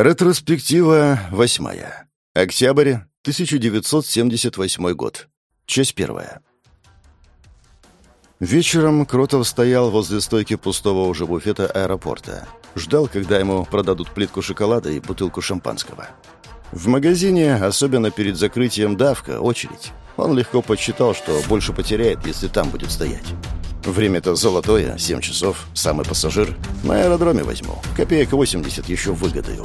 Ретроспектива восьмая. Октябрь 1978 год. Часть первая. Вечером Кротов стоял возле стойки пустого уже буфета аэропорта. Ждал, когда ему продадут плитку шоколада и бутылку шампанского. В магазине, особенно перед закрытием давка, очередь. Он легко подсчитал, что больше потеряет, если там будет стоять. Время-то золотое, 7 часов, самый пассажир. На аэродроме возьму. Копеек 80 еще выгодаю.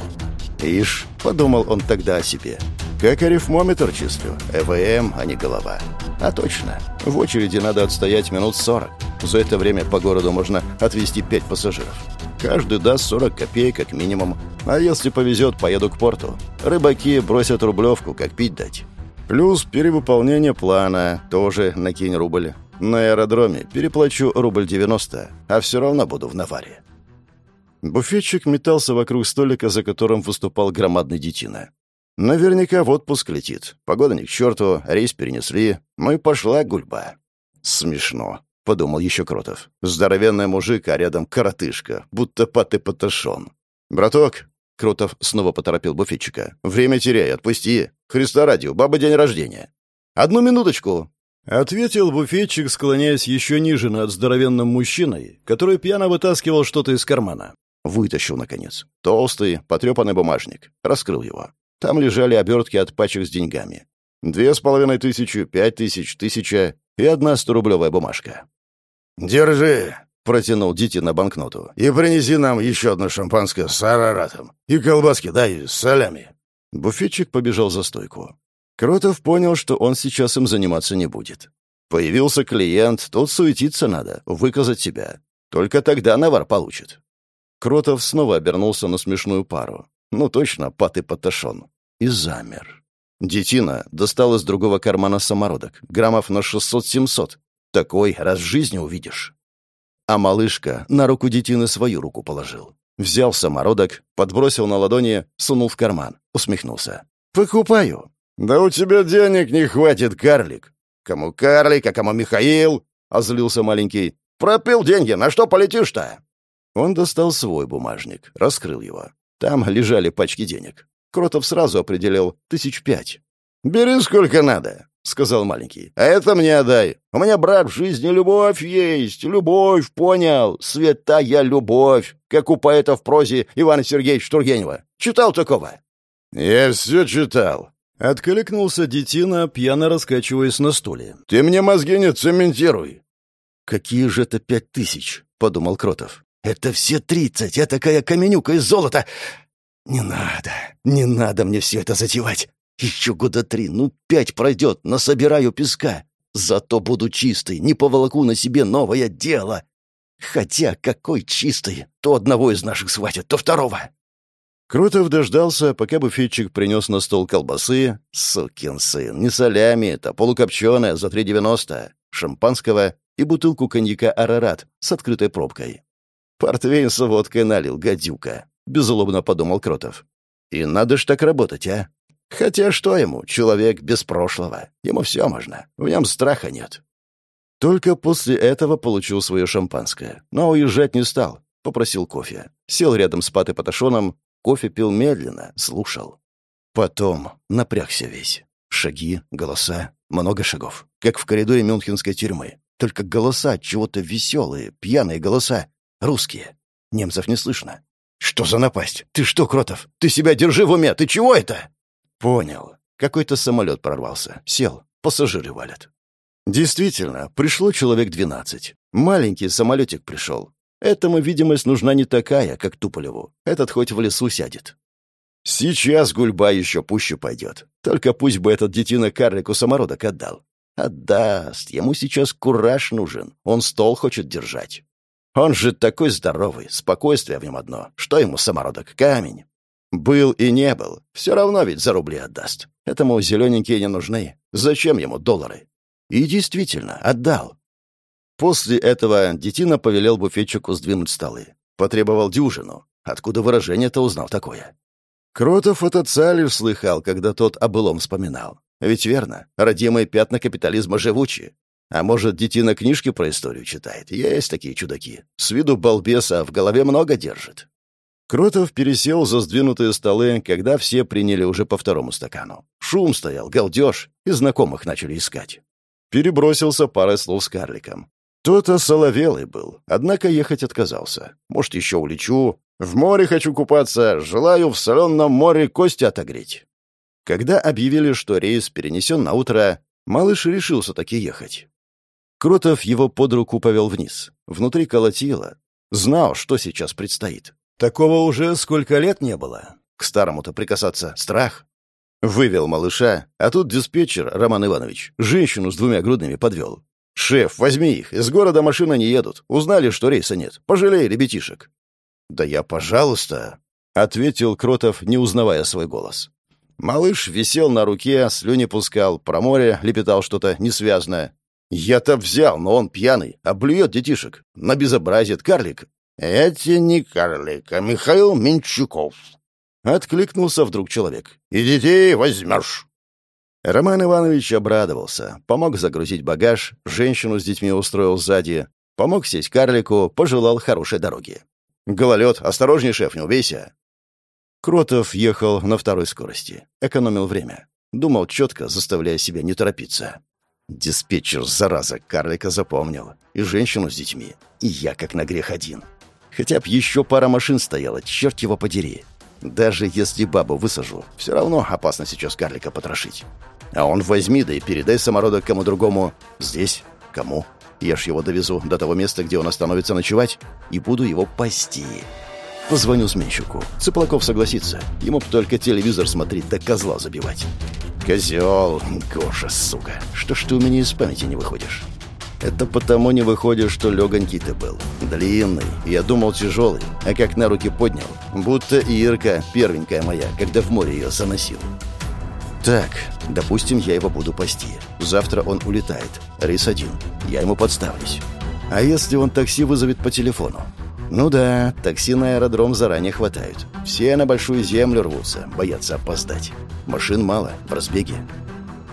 Ишь, подумал он тогда о себе. Как арифмометр числю. ЭВМ, а не голова. А точно, в очереди надо отстоять минут 40. За это время по городу можно отвезти 5 пассажиров. Каждый даст 40 копеек как минимум. А если повезет, поеду к порту. Рыбаки бросят рублевку, как пить дать. Плюс перевыполнение плана, тоже накинь рубль. На аэродроме переплачу рубль 90, а все равно буду в наваре. Буфетчик метался вокруг столика, за которым выступал громадный детина. Наверняка в отпуск летит. Погода ни к черту, рейс перенесли. Ну и пошла гульба. Смешно, — подумал еще Кротов. Здоровенный мужик, а рядом коротышка, будто паты поташон. «Браток!» — Кротов снова поторопил буфетчика. «Время теряй, отпусти. Христа ради, у бабы день рождения». «Одну минуточку!» Ответил буфетчик, склоняясь еще ниже над здоровенным мужчиной, который пьяно вытаскивал что-то из кармана. Вытащил, наконец. Толстый, потрепанный бумажник. Раскрыл его. Там лежали обертки от пачек с деньгами. Две с половиной тысячи, пять тысяч, тысяча и одна сторублевая бумажка. «Держи!» — протянул Дити на банкноту. «И принеси нам еще одно шампанское с араратом. И колбаски дай с солями». Буфетчик побежал за стойку. Кротов понял, что он сейчас им заниматься не будет. Появился клиент, тут суетиться надо, выказать себя. Только тогда навар получит. Кротов снова обернулся на смешную пару. Ну точно, паты поташон. И замер. Детина достал из другого кармана самородок. Граммов на 600-700. Такой раз в жизни увидишь. А малышка на руку детины свою руку положил. Взял самородок, подбросил на ладони, сунул в карман. Усмехнулся. «Покупаю». «Да у тебя денег не хватит, карлик!» «Кому карлик, а кому Михаил?» — озлился маленький. «Пропил деньги, на что полетишь-то?» Он достал свой бумажник, раскрыл его. Там лежали пачки денег. Кротов сразу определил тысяч пять. «Бери сколько надо», — сказал маленький. «А это мне отдай. У меня, брат, в жизни любовь есть. Любовь, понял? Святая любовь, как у поэта в прозе Ивана Сергеевича Тургенева. Читал такого?» «Я все читал», Откликнулся детина, пьяно раскачиваясь на стуле. «Ты мне мозги не цементируй!» «Какие же это пять тысяч?» — подумал Кротов. «Это все тридцать, я такая каменюка из золота!» «Не надо, не надо мне все это затевать! Еще года три, ну пять пройдет, насобираю песка. Зато буду чистый, не поволоку на себе новое дело. Хотя какой чистый, то одного из наших схватят, то второго!» Крутов дождался, пока буфетчик принес на стол колбасы. Сукин сын, не солями это, полукопченая за 3,90, шампанского и бутылку коньяка «Арарат» с открытой пробкой. «Портвейн с водкой налил, гадюка», — беззлобно подумал Кротов. «И надо ж так работать, а? Хотя что ему, человек без прошлого. Ему все можно, в нем страха нет». Только после этого получил свое шампанское, но уезжать не стал. Попросил кофе. Сел рядом с Патой Паташоном, Кофе пил медленно, слушал. Потом напрягся весь. Шаги, голоса, много шагов. Как в коридоре мюнхенской тюрьмы. Только голоса чего-то веселые, пьяные голоса. Русские. Немцев не слышно. «Что за напасть? Ты что, Кротов? Ты себя держи в уме! Ты чего это?» «Понял. Какой-то самолет прорвался. Сел. Пассажиры валят». Действительно, пришло человек двенадцать. Маленький самолетик пришел. Этому видимость нужна не такая, как Туполеву. Этот хоть в лесу сядет. Сейчас гульба еще пуще пойдет. Только пусть бы этот детина карлику самородок отдал. Отдаст. Ему сейчас кураж нужен. Он стол хочет держать. Он же такой здоровый, спокойствие в нем одно. Что ему самородок? Камень. Был и не был. Все равно ведь за рубли отдаст. Этому зелененькие не нужны. Зачем ему доллары? И действительно, отдал. После этого детина повелел буфетчику сдвинуть столы. Потребовал дюжину. Откуда выражение-то узнал такое? Кротов от отца лишь слыхал, когда тот о былом вспоминал. Ведь верно, родимые пятна капитализма живучи. А может, детина книжки про историю читает? Есть такие чудаки. С виду балбеса, в голове много держит. Кротов пересел за сдвинутые столы, когда все приняли уже по второму стакану. Шум стоял, галдеж, и знакомых начали искать. Перебросился парой слов с карликом. Тот осоловелый был, однако ехать отказался. Может, еще улечу. В море хочу купаться, желаю в соленом море кости отогреть. Когда объявили, что рейс перенесен на утро, малыш решился таки ехать. Кротов его под руку повел вниз. Внутри колотило. Знал, что сейчас предстоит. Такого уже сколько лет не было. К старому-то прикасаться страх. Вывел малыша, а тут диспетчер, Роман Иванович, женщину с двумя грудными подвел. «Шеф, возьми их, из города машины не едут. Узнали, что рейса нет. Пожалей ребятишек». «Да я, пожалуйста», — ответил Кротов, не узнавая свой голос. Малыш висел на руке, слюни пускал, про море лепетал что-то несвязное. «Я-то взял, но он пьяный, облюет детишек. На безобразие карлик. «Это не карлик, а Михаил Менчуков», — откликнулся вдруг человек. «И детей возьмешь». Роман Иванович обрадовался, помог загрузить багаж, женщину с детьми устроил сзади, помог сесть карлику, пожелал хорошей дороги. «Гололед, осторожней, шеф, не убейся!» Кротов ехал на второй скорости, экономил время. Думал четко, заставляя себя не торопиться. Диспетчер, зараза, карлика запомнил. И женщину с детьми. И я как на грех один. Хотя б еще пара машин стояла, черт его подери. Даже если бабу высажу, все равно опасно сейчас карлика потрошить. А он возьми, да и передай самородок кому другому. Здесь? Кому? Я ж его довезу до того места, где он остановится ночевать, и буду его пасти. Позвоню сменщику. Цыплаков согласится. Ему б только телевизор смотреть, да козла забивать. Козел, Гоша, сука. Что ж ты у меня из памяти не выходишь? Это потому не выходит, что легонький ты был. Длинный. Я думал тяжелый. А как на руки поднял. Будто Ирка, первенькая моя, когда в море ее заносил. Так, допустим, я его буду пасти. Завтра он улетает. Рейс один. Я ему подставлюсь. А если он такси вызовет по телефону? Ну да, такси на аэродром заранее хватают. Все на большую землю рвутся, боятся опоздать. Машин мало, в разбеге.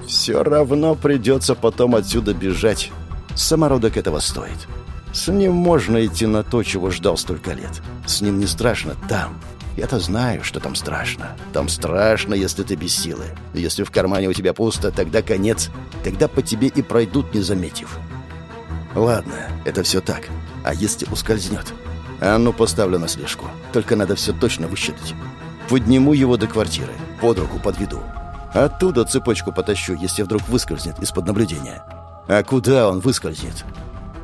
Все равно придется потом отсюда бежать. Самородок этого стоит. С ним можно идти на то, чего ждал столько лет. С ним не страшно там. Я-то знаю, что там страшно. Там страшно, если ты без силы. Если в кармане у тебя пусто, тогда конец. Тогда по тебе и пройдут, не заметив. Ладно, это все так. А если ускользнет? Анну поставлю на слежку. Только надо все точно высчитать. Подниму его до квартиры. Под руку подведу. Оттуда цепочку потащу, если вдруг выскользнет из-под наблюдения. А куда он выскользнет?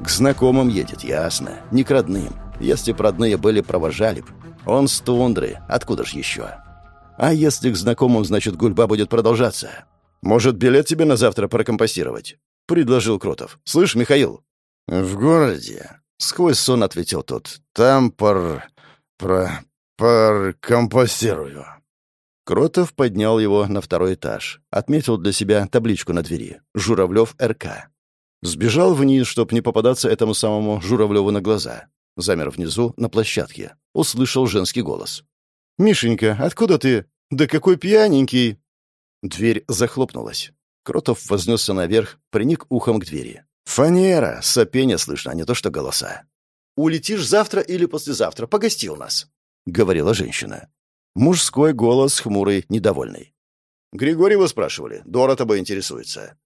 К знакомым едет, ясно. Не к родным. Если б родные были, провожали б. Он с тундры, откуда ж еще? А если к знакомым, значит, гульба будет продолжаться. Может, билет тебе на завтра прокомпостировать? Предложил Кротов. Слышь, Михаил? В городе. Сквозь сон ответил тот. Там пор... про... прокомпостирую. Кротов поднял его на второй этаж. Отметил для себя табличку на двери. «Журавлев РК». Сбежал вниз, чтоб не попадаться этому самому Журавлеву на глаза. Замер внизу, на площадке. Услышал женский голос. «Мишенька, откуда ты? Да какой пьяненький!» Дверь захлопнулась. Кротов вознесся наверх, приник ухом к двери. «Фанера! Сопение слышно, а не то что голоса». «Улетишь завтра или послезавтра? Погости у нас», — говорила женщина. Мужской голос, хмурый, недовольный. «Григорий вы спрашивали. Дора тобой интересуется».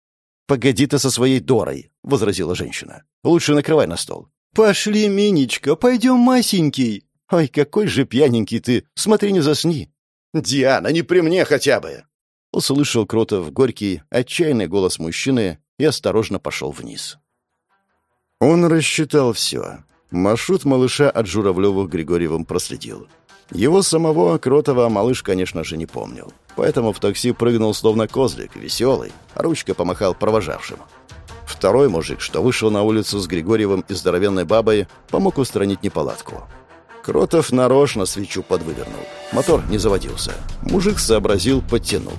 «Погоди ты со своей Дорой», — возразила женщина. «Лучше накрывай на стол». «Пошли, Минечка, пойдем, масенький». «Ой, какой же пьяненький ты! Смотри, не засни». «Диана, не при мне хотя бы!» Услышал Кротов горький, отчаянный голос мужчины и осторожно пошел вниз. Он рассчитал все. Маршрут малыша от Журавлевых Григорьевым проследил. Его самого Кротова малыш, конечно же, не помнил. Поэтому в такси прыгнул словно козлик, веселый, а ручкой помахал провожавшим. Второй мужик, что вышел на улицу с Григорьевым и здоровенной бабой, помог устранить неполадку. Кротов нарочно свечу подвывернул. Мотор не заводился. Мужик сообразил, подтянул.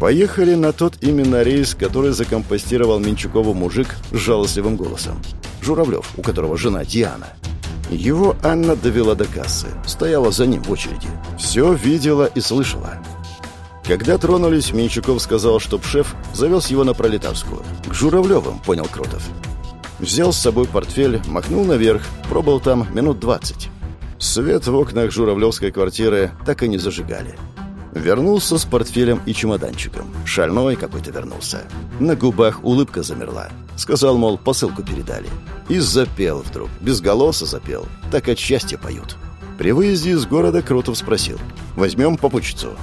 Поехали на тот именно рейс, который закомпостировал Минчукову мужик с жалостливым голосом. Журавлев, у которого жена Диана. Его Анна довела до кассы, стояла за ним в очереди. Все видела и слышала. Когда тронулись, Менчуков сказал, чтоб шеф завез его на Пролетарскую. К Журавлевым, понял Кротов. Взял с собой портфель, махнул наверх, пробыл там минут двадцать. Свет в окнах журавлевской квартиры так и не зажигали. Вернулся с портфелем и чемоданчиком. Шальной какой-то вернулся. На губах улыбка замерла. Сказал, мол, посылку передали. И запел вдруг. Без голоса запел. Так от счастья поют. При выезде из города Крутов спросил. «Возьмем попутчицу?»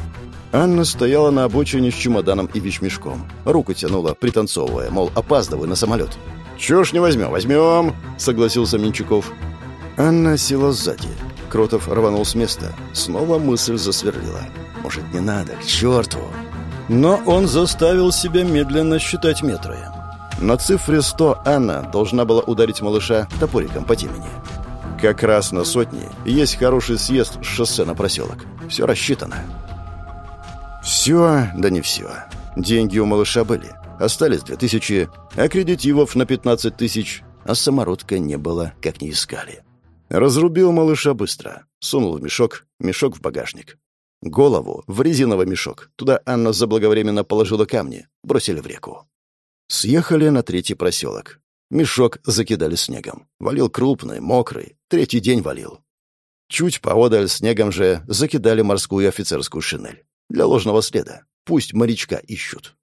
Анна стояла на обочине с чемоданом и вещмешком. Руку тянула, пританцовывая, мол, опаздываю на самолет. «Чего ж не возьмем? Возьмем!» — согласился Минчуков. Анна села сзади. Кротов рванул с места. Снова мысль засверлила. «Может, не надо? К черту!» Но он заставил себя медленно считать метры. На цифре 100 Анна должна была ударить малыша топориком по темени. Как раз на сотни есть хороший съезд с шоссе на проселок. Все рассчитано. Все, да не все. Деньги у малыша были. Остались две тысячи, аккредитивов на пятнадцать тысяч, а самородка не было, как не искали. Разрубил малыша быстро. Сунул в мешок, мешок в багажник. Голову в резиновый мешок. Туда Анна заблаговременно положила камни. Бросили в реку. Съехали на третий проселок. Мешок закидали снегом. Валил крупный, мокрый. Третий день валил. Чуть поодаль снегом же закидали морскую офицерскую шинель. Для ложного следа. Пусть морячка ищут.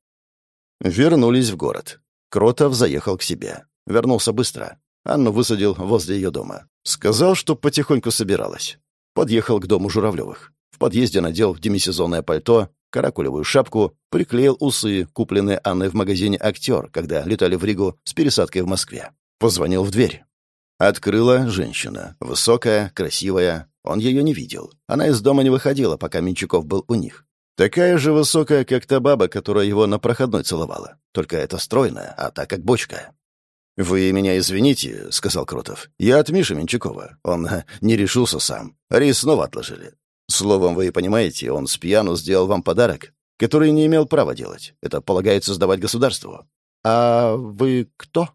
Вернулись в город. Кротов заехал к себе. Вернулся быстро. Анну высадил возле ее дома. Сказал, что потихоньку собиралась. Подъехал к дому Журавлевых. В подъезде надел демисезонное пальто, каракулевую шапку, приклеил усы, купленные Анной в магазине «Актер», когда летали в Ригу с пересадкой в Москве. Позвонил в дверь. Открыла женщина. Высокая, красивая. Он ее не видел. Она из дома не выходила, пока Менчуков был у них. Такая же высокая, как та баба, которая его на проходной целовала. Только это стройная, а та как бочка. «Вы меня извините», — сказал Кротов. «Я от Миши Менчукова. Он не решился сам. Рейс снова отложили. Словом, вы понимаете, он с пьяну сделал вам подарок, который не имел права делать. Это полагается сдавать государству. А вы кто?»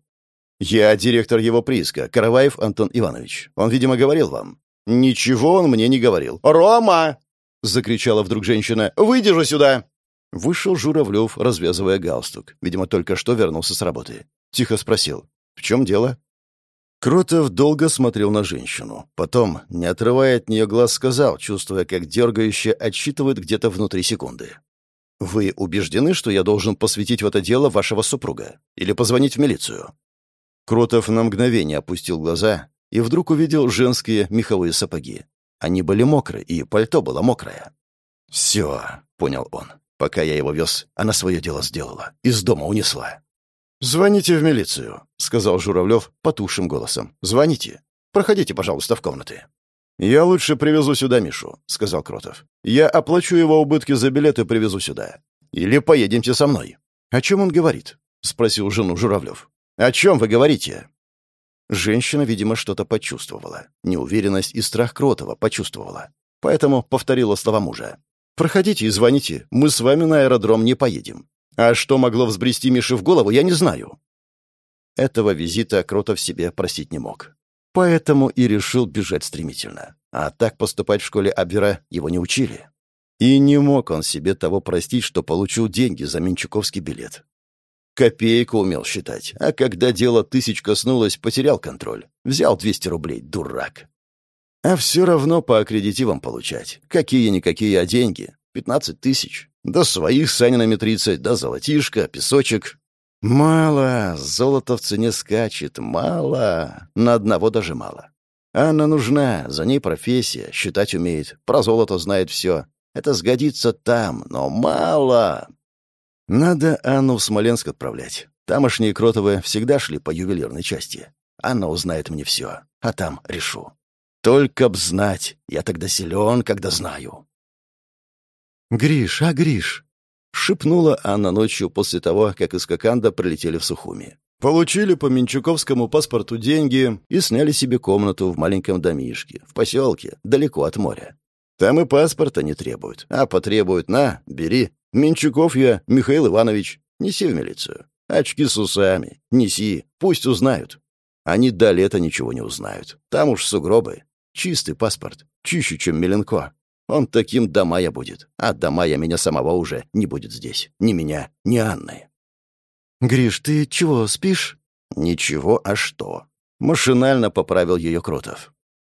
«Я директор его прииска, Караваев Антон Иванович. Он, видимо, говорил вам». «Ничего он мне не говорил». «Рома!» — закричала вдруг женщина. «Выйди же сюда!» Вышел Журавлев, развязывая галстук. Видимо, только что вернулся с работы. Тихо спросил. «В чем дело?» Кротов долго смотрел на женщину. Потом, не отрывая от нее глаз, сказал, чувствуя, как дергающе отсчитывает где-то внутри секунды. «Вы убеждены, что я должен посвятить в это дело вашего супруга? Или позвонить в милицию?» Кротов на мгновение опустил глаза и вдруг увидел женские меховые сапоги. Они были мокрые, и пальто было мокрое. «Все», — понял он. «Пока я его вез, она свое дело сделала. Из дома унесла». «Звоните в милицию», — сказал Журавлев потухшим голосом. «Звоните. Проходите, пожалуйста, в комнаты». «Я лучше привезу сюда Мишу», — сказал Кротов. «Я оплачу его убытки за билет и привезу сюда. Или поедемте со мной». «О чем он говорит?» — спросил жену Журавлев. «О чем вы говорите?» Женщина, видимо, что-то почувствовала. Неуверенность и страх Кротова почувствовала. Поэтому повторила слова мужа. «Проходите и звоните. Мы с вами на аэродром не поедем. А что могло взбрести Мише в голову, я не знаю. Этого визита Кротов себе простить не мог. Поэтому и решил бежать стремительно. А так поступать в школе Абвера его не учили. И не мог он себе того простить, что получил деньги за Менчуковский билет. Копейку умел считать, а когда дело тысяч коснулось, потерял контроль. Взял 200 рублей, дурак. А все равно по аккредитивам получать. Какие-никакие, а деньги. 15 тысяч. Да своих с Санинами тридцать, да золотишко, песочек. Мало, золото в цене скачет, мало. На одного даже мало. Анна нужна, за ней профессия, считать умеет, про золото знает все. Это сгодится там, но мало. Надо Анну в Смоленск отправлять. Тамошние Кротовы всегда шли по ювелирной части. Анна узнает мне все, а там решу. Только б знать, я тогда силен, когда знаю. «Гриш, а Гриш!» — шепнула Анна ночью после того, как из Коканда прилетели в Сухуми. Получили по Менчуковскому паспорту деньги и сняли себе комнату в маленьком домишке, в поселке, далеко от моря. Там и паспорта не требуют, а потребуют «на, бери». Менчуков я, Михаил Иванович, неси в милицию. Очки с усами, неси, пусть узнают. Они до лета ничего не узнают. Там уж сугробы. Чистый паспорт, чище, чем Меленко. Он таким до мая будет, а до мая меня самого уже не будет здесь. Ни меня, ни Анны. «Гриш, ты чего, спишь?» «Ничего, а что?» Машинально поправил ее Кротов.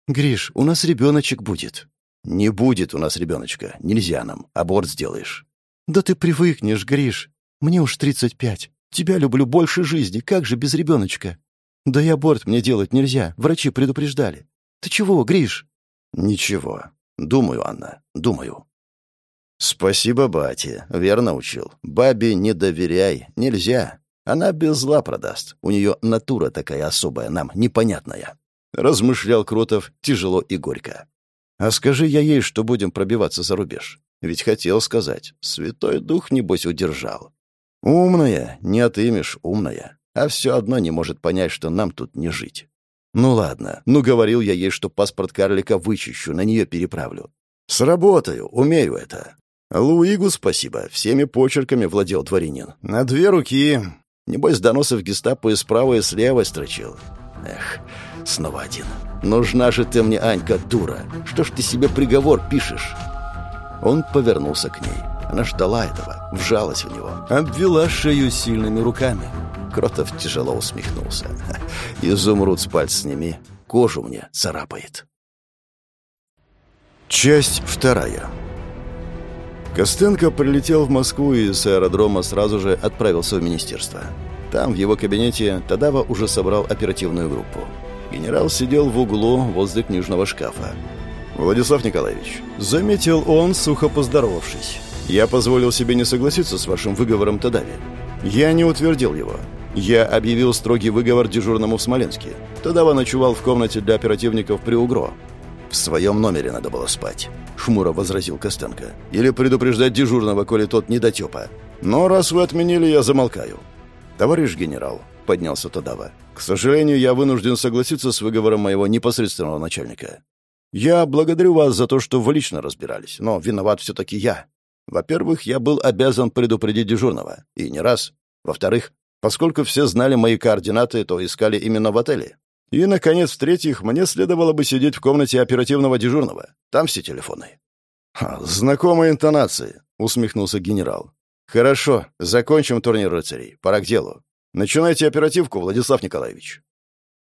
«Гриш, у нас ребеночек будет». «Не будет у нас ребеночка. Нельзя нам. Аборт сделаешь». «Да ты привыкнешь, Гриш. Мне уж тридцать пять. Тебя люблю больше жизни. Как же без ребеночка?» «Да и аборт мне делать нельзя. Врачи предупреждали. Ты чего, Гриш?» «Ничего. Думаю, Анна, думаю». «Спасибо, бате. Верно учил. Бабе не доверяй. Нельзя. Она без зла продаст. У нее натура такая особая, нам непонятная». Размышлял Кротов тяжело и горько. «А скажи я ей, что будем пробиваться за рубеж. Ведь хотел сказать. Святой Дух, небось, удержал. Умная, не отымешь, умная. А все одно не может понять, что нам тут не жить. Ну ладно, ну говорил я ей, что паспорт карлика вычищу, на нее переправлю. Сработаю, умею это. Луигу спасибо, всеми почерками владел дворянин. На две руки. Небось, доносов гестапо и справа, и слева строчил. Эх, снова один. Нужна же ты мне, Анька, дура. Что ж ты себе приговор пишешь? Он повернулся к ней. Она ждала этого, вжалась в него, обвела шею сильными руками. Кротов тяжело усмехнулся. «Изумруд с пальц сними, кожу мне царапает». Часть вторая. Костенко прилетел в Москву и с аэродрома сразу же отправился в министерство. Там, в его кабинете, Тадава уже собрал оперативную группу. Генерал сидел в углу возле книжного шкафа. «Владислав Николаевич», — заметил он, сухо поздоровавшись, «я позволил себе не согласиться с вашим выговором Тадаве. Я не утвердил его. Я объявил строгий выговор дежурному в Смоленске. Тадава ночевал в комнате для оперативников при УГРО. «В своем номере надо было спать», — хмуро возразил Костенко. «Или предупреждать дежурного, коли тот недотепа. Но раз вы отменили, я замолкаю». «Товарищ генерал», — поднялся Тадава, — «к сожалению, я вынужден согласиться с выговором моего непосредственного начальника. Я благодарю вас за то, что вы лично разбирались, но виноват все-таки я. Во-первых, я был обязан предупредить дежурного, и не раз. Во-вторых, поскольку все знали мои координаты, то искали именно в отеле. И, наконец, в-третьих, мне следовало бы сидеть в комнате оперативного дежурного. Там все телефоны. «Знакомые интонации», — усмехнулся генерал. «Хорошо, закончим турнир рыцарей. Пора к делу. Начинайте оперативку, Владислав Николаевич».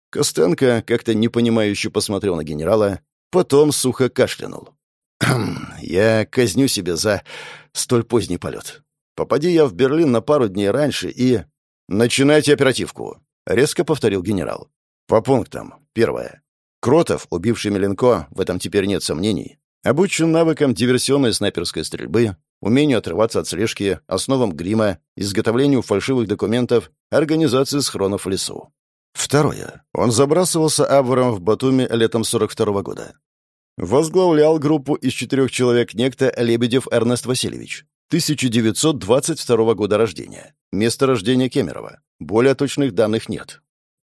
Костенко как-то непонимающе посмотрел на генерала, потом сухо кашлянул. «Я казню себя за столь поздний полет. Попади я в Берлин на пару дней раньше и...» «Начинайте оперативку», — резко повторил генерал. По пунктам. Первое. Кротов, убивший Меленко, в этом теперь нет сомнений, обучен навыкам диверсионной снайперской стрельбы, умению отрываться от слежки, основам грима, изготовлению фальшивых документов, организации схронов в лесу. Второе. Он забрасывался Абваром в Батуми летом 42 -го года. Возглавлял группу из четырех человек некто Лебедев Эрнест Васильевич. 1922 года рождения. Место рождения Кемерово. Более точных данных нет.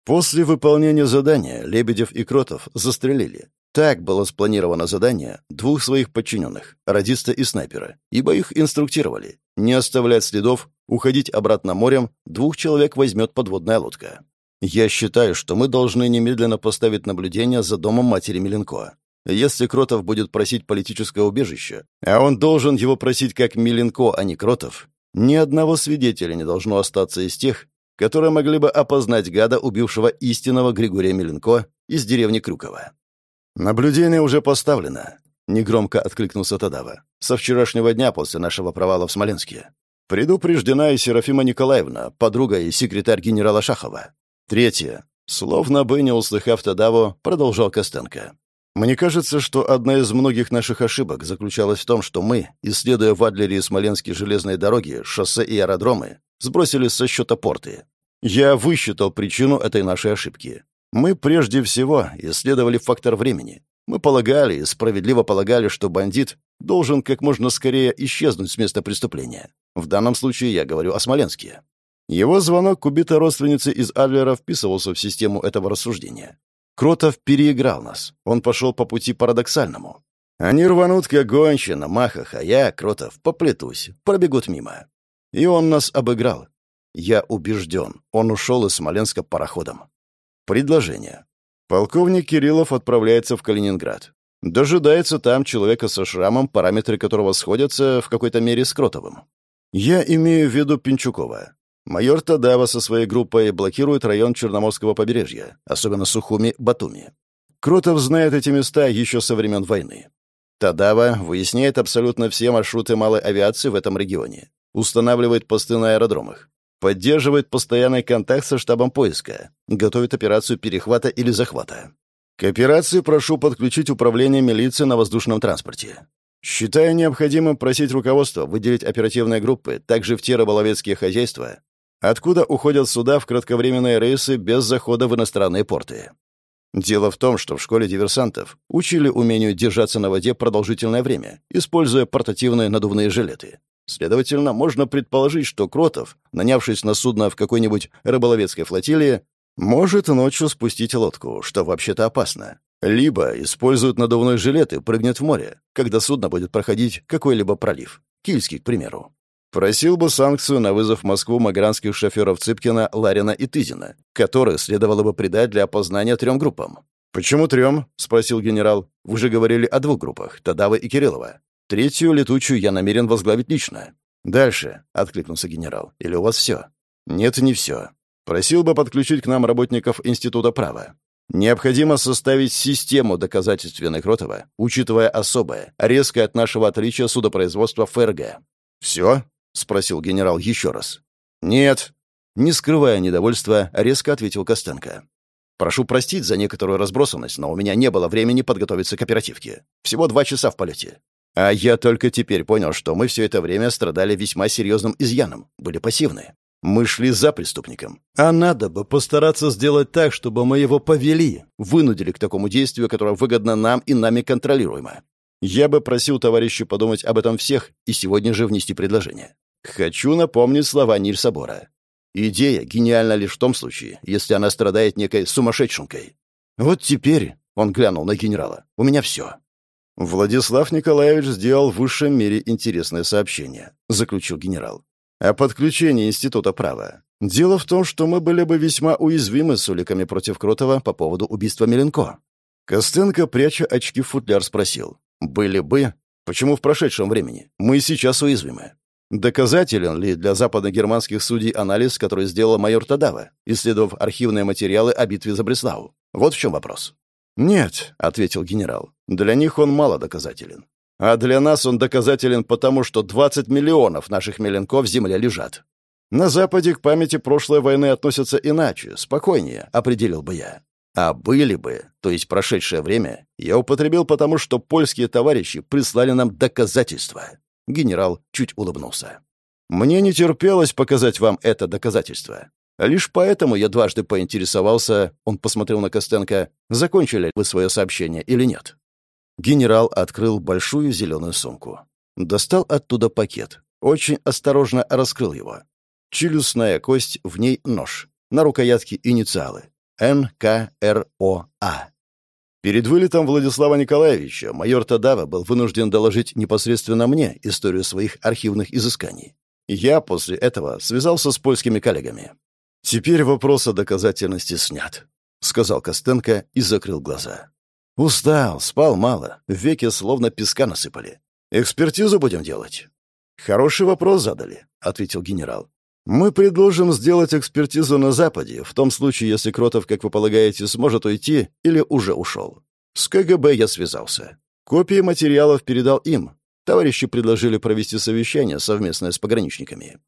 После выполнения задания Лебедев и Кротов застрелили. Так было спланировано задание двух своих подчиненных, радиста и снайпера, ибо их инструктировали. Не оставлять следов, уходить обратно морем, двух человек возьмет подводная лодка. Я считаю, что мы должны немедленно поставить наблюдение за домом матери Миленко. Если Кротов будет просить политическое убежище, а он должен его просить как Миленко, а не Кротов, ни одного свидетеля не должно остаться из тех, которые могли бы опознать гада, убившего истинного Григория Меленко из деревни Крюково. «Наблюдение уже поставлено», — негромко откликнулся Тадава. «Со вчерашнего дня после нашего провала в Смоленске. Предупреждена и Серафима Николаевна, подруга и секретарь генерала Шахова. Третье. Словно бы не услыхав Тадаву, продолжал Костенко. Мне кажется, что одна из многих наших ошибок заключалась в том, что мы, исследуя в Адлере и Смоленске железные дороги, шоссе и аэродромы, сбросили со счета порты. Я высчитал причину этой нашей ошибки. Мы прежде всего исследовали фактор времени. Мы полагали и справедливо полагали, что бандит должен как можно скорее исчезнуть с места преступления. В данном случае я говорю о Смоленске. Его звонок к убитой родственнице из Адлера вписывался в систему этого рассуждения. Кротов переиграл нас. Он пошел по пути парадоксальному. Они рванут как гончие на махах, а я, Кротов, поплетусь, пробегут мимо. И он нас обыграл. Я убежден, он ушел из Смоленска пароходом. Предложение. Полковник Кириллов отправляется в Калининград. Дожидается там человека со шрамом, параметры которого сходятся в какой-то мере с Кротовым. Я имею в виду Пинчукова. Майор Тадава со своей группой блокирует район Черноморского побережья, особенно Сухуми-Батуми. Кротов знает эти места еще со времен войны. Тадава выясняет абсолютно все маршруты малой авиации в этом регионе, устанавливает посты на аэродромах, поддерживает постоянный контакт со штабом поиска, готовит операцию перехвата или захвата. К операции прошу подключить управление милиции на воздушном транспорте. Считаю необходимым просить руководство выделить оперативные группы также в те рыболовецкие хозяйства, откуда уходят суда в кратковременные рейсы без захода в иностранные порты. Дело в том, что в школе диверсантов учили умению держаться на воде продолжительное время, используя портативные надувные жилеты. Следовательно, можно предположить, что Кротов, нанявшись на судно в какой-нибудь рыболовецкой флотилии, может ночью спустить лодку, что вообще-то опасно. Либо использует надувной жилет и прыгнет в море, когда судно будет проходить какой-либо пролив. Кильский, к примеру. Просил бы санкцию на вызов в Москву магранских шоферов Цыпкина, Ларина и Тызина, которых следовало бы придать для опознания трем группам. «Почему трем?» — спросил генерал. «Вы же говорили о двух группах — Тадава и Кириллова. Третью, летучую, я намерен возглавить лично». «Дальше», — откликнулся генерал. «Или у вас все?» «Нет, не все. Просил бы подключить к нам работников Института права. Необходимо составить систему доказательственных Ротова, учитывая особое, резкое от нашего отличия судопроизводства ФРГ. «Все?» — спросил генерал еще раз. «Нет». Не скрывая недовольства, резко ответил Костенко. «Прошу простить за некоторую разбросанность, но у меня не было времени подготовиться к оперативке. Всего два часа в полете. А я только теперь понял, что мы все это время страдали весьма серьезным изъяном, были пассивны. Мы шли за преступником. А надо бы постараться сделать так, чтобы мы его повели, вынудили к такому действию, которое выгодно нам и нами контролируемо. Я бы просил товарищей подумать об этом всех и сегодня же внести предложение. Хочу напомнить слова Нильсобора. Идея гениальна лишь в том случае, если она страдает некой сумасшедшенкой. Вот теперь, — он глянул на генерала, — у меня все. Владислав Николаевич сделал в высшем мире интересное сообщение, — заключил генерал. О подключении Института права. Дело в том, что мы были бы весьма уязвимы с уликами против Кротова по поводу убийства Меленко. Костенко, пряча очки в футляр, спросил. Были бы. Почему в прошедшем времени? Мы сейчас уязвимы. Доказателен ли для западно-германских судей анализ, который сделал майор Тадава, исследовав архивные материалы о битве за Бреславу? Вот в чем вопрос. «Нет», — ответил генерал, — «для них он мало доказателен. А для нас он доказателен потому, что 20 миллионов наших меленков в земле лежат. На Западе к памяти прошлой войны относятся иначе, спокойнее, определил бы я. А были бы, то есть прошедшее время, я употребил потому, что польские товарищи прислали нам доказательства. Генерал чуть улыбнулся. Мне не терпелось показать вам это доказательство. Лишь поэтому я дважды поинтересовался, он посмотрел на Костенко, закончили вы свое сообщение или нет. Генерал открыл большую зеленую сумку. Достал оттуда пакет. Очень осторожно раскрыл его. Челюстная кость, в ней нож. На рукоятке инициалы. НКРОА. Перед вылетом Владислава Николаевича майор Тадава был вынужден доложить непосредственно мне историю своих архивных изысканий. Я после этого связался с польскими коллегами. «Теперь вопрос о доказательности снят», — сказал Костенко и закрыл глаза. «Устал, спал мало, в веке словно песка насыпали. Экспертизу будем делать?» «Хороший вопрос задали», — ответил генерал. Мы предложим сделать экспертизу на Западе, в том случае, если Кротов, как вы полагаете, сможет уйти или уже ушел. С КГБ я связался. Копии материалов передал им. Товарищи предложили провести совещание совместное с пограничниками.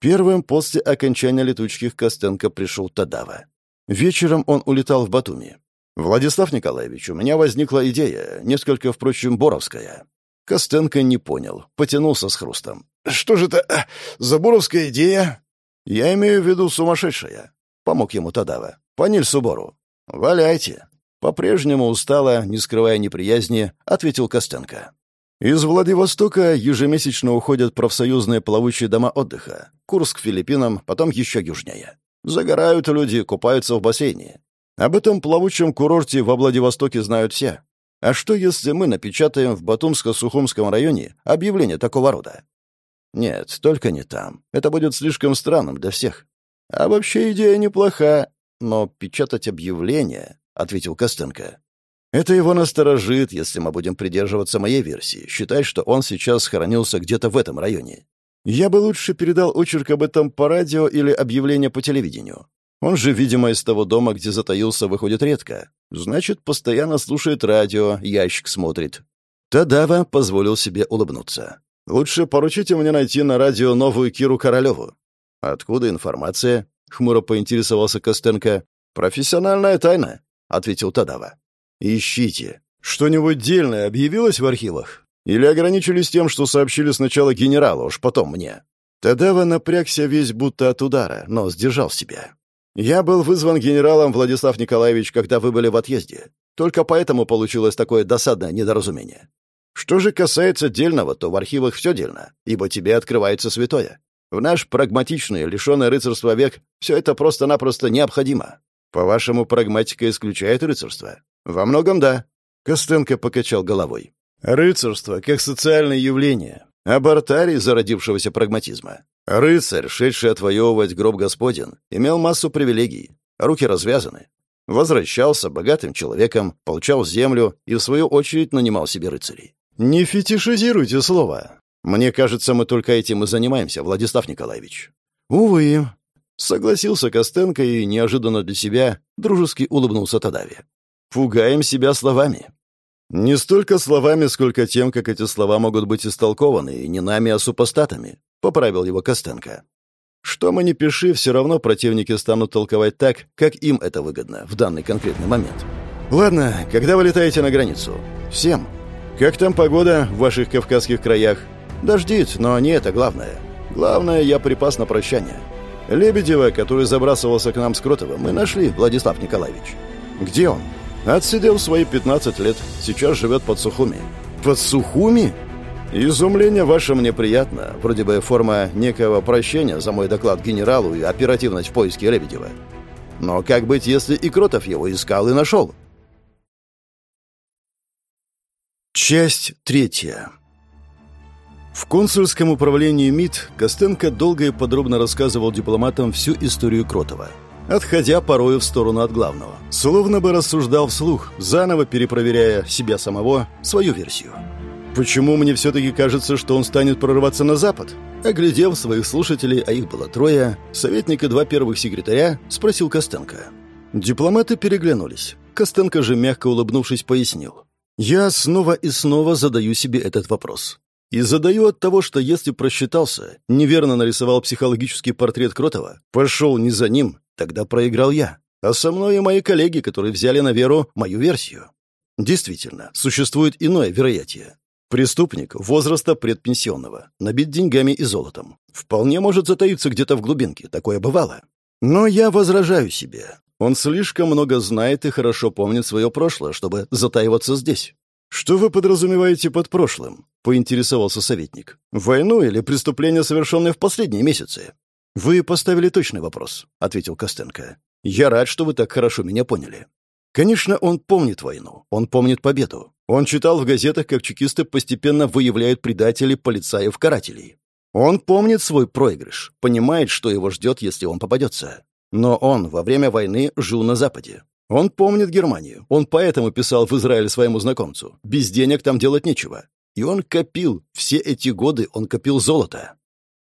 Первым после окончания летучки Костенко пришел Тадава. Вечером он улетал в Батуми. «Владислав Николаевич, у меня возникла идея, несколько, впрочем, боровская». Костенко не понял, потянулся с хрустом. Что же это э, заборовская идея? Я имею в виду сумасшедшая. Помог ему Тадава. По Нильсу Бору. Валяйте. По-прежнему устало, не скрывая неприязни, ответил Костенко. Из Владивостока ежемесячно уходят профсоюзные плавучие дома отдыха. Курс к Филиппинам, потом еще южнее. Загорают люди, купаются в бассейне. Об этом плавучем курорте во Владивостоке знают все. А что, если мы напечатаем в Батумско-Сухумском районе объявление такого рода? Нет, только не там. Это будет слишком странным для всех. А вообще идея неплоха, но печатать объявление, — ответил Костенко. Это его насторожит, если мы будем придерживаться моей версии, считать, что он сейчас сохранился где-то в этом районе. Я бы лучше передал очерк об этом по радио или объявление по телевидению. Он же, видимо, из того дома, где затаился, выходит редко. Значит, постоянно слушает радио, ящик смотрит. Тадава позволил себе улыбнуться. «Лучше поручите мне найти на радио новую Киру Королеву». «Откуда информация?» — хмуро поинтересовался Костенко. «Профессиональная тайна», — ответил Тадава. «Ищите. Что-нибудь дельное объявилось в архивах? Или ограничились тем, что сообщили сначала генералу, уж потом мне?» Тадава напрягся весь будто от удара, но сдержал себя. «Я был вызван генералом Владислав Николаевич, когда вы были в отъезде. Только поэтому получилось такое досадное недоразумение. Что же касается дельного, то в архивах все дельно, ибо тебе открывается святое. В наш прагматичный, лишенный рыцарства век все это просто-напросто необходимо. По-вашему, прагматика исключает рыцарство? Во многом да. Костенко покачал головой. Рыцарство как социальное явление. Абортарий зародившегося прагматизма. Рыцарь, шедший отвоевывать гроб Господен, имел массу привилегий. Руки развязаны. Возвращался богатым человеком, получал землю и, в свою очередь, нанимал себе рыцарей. «Не фетишизируйте слово. Мне кажется, мы только этим и занимаемся, Владислав Николаевич». «Увы», — согласился Костенко и, неожиданно для себя, дружески улыбнулся Тадаве. «Пугаем себя словами». «Не столько словами, сколько тем, как эти слова могут быть истолкованы, и не нами, а супостатами», — поправил его Костенко. «Что мы не пиши, все равно противники станут толковать так, как им это выгодно в данный конкретный момент». «Ладно, когда вы летаете на границу?» «Всем», «Как там погода в ваших кавказских краях?» «Дождит, но не это главное. Главное, я припас на прощание. Лебедева, который забрасывался к нам с Кротовым, мы нашли, Владислав Николаевич. Где он?» «Отсидел свои 15 лет. Сейчас живет под Сухуми». «Под Сухуми?» «Изумление ваше мне приятно. Вроде бы форма некого прощения за мой доклад генералу и оперативность в поиске Лебедева. Но как быть, если и Кротов его искал и нашел?» Часть третья. В консульском управлении МИД Костенко долго и подробно рассказывал дипломатам всю историю Кротова, отходя порою в сторону от главного, словно бы рассуждал вслух, заново перепроверяя себя самого, свою версию. «Почему мне все-таки кажется, что он станет прорываться на Запад?» Оглядев своих слушателей, а их было трое, советник и два первых секретаря, спросил Костенко. Дипломаты переглянулись. Костенко же, мягко улыбнувшись, пояснил. Я снова и снова задаю себе этот вопрос. И задаю от того, что если просчитался, неверно нарисовал психологический портрет Кротова, пошел не за ним, тогда проиграл я. А со мной и мои коллеги, которые взяли на веру мою версию. Действительно, существует иное вероятие. Преступник возраста предпенсионного, набит деньгами и золотом. Вполне может затаиться где-то в глубинке, такое бывало. Но я возражаю себе. Он слишком много знает и хорошо помнит свое прошлое, чтобы затаиваться здесь. «Что вы подразумеваете под прошлым?» — поинтересовался советник. «Войну или преступление, совершенное в последние месяцы?» «Вы поставили точный вопрос», — ответил Костенко. «Я рад, что вы так хорошо меня поняли. Конечно, он помнит войну, он помнит победу. Он читал в газетах, как чекисты постепенно выявляют предателей, полицаев, карателей. Он помнит свой проигрыш, понимает, что его ждет, если он попадется. Но он во время войны жил на Западе. Он помнит Германию. Он поэтому писал в Израиль своему знакомцу. Без денег там делать нечего. И он копил. Все эти годы он копил золото.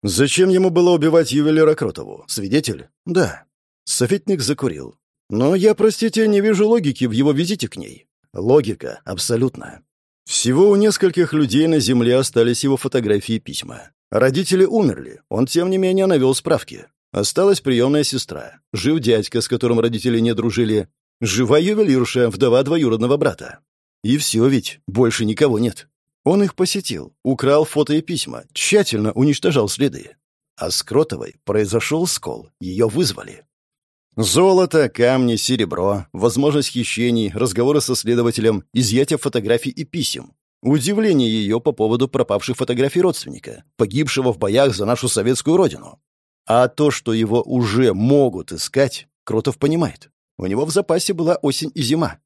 Зачем ему было убивать ювелира Кротову? Свидетель? Да. Советник закурил. Но я, простите, не вижу логики в его визите к ней. Логика абсолютно. Всего у нескольких людей на земле остались его фотографии и письма. Родители умерли. Он, тем не менее, навел справки. Осталась приемная сестра. Жив дядька, с которым родители не дружили. Жива ювелирша, вдова двоюродного брата. И все ведь, больше никого нет. Он их посетил, украл фото и письма, тщательно уничтожал следы. А с Кротовой произошел скол, ее вызвали. Золото, камни, серебро, возможность хищений, разговоры со следователем, изъятие фотографий и писем. Удивление ее по поводу пропавших фотографий родственника, погибшего в боях за нашу советскую родину. А то, что его уже могут искать, Кротов понимает. У него в запасе была осень и зима.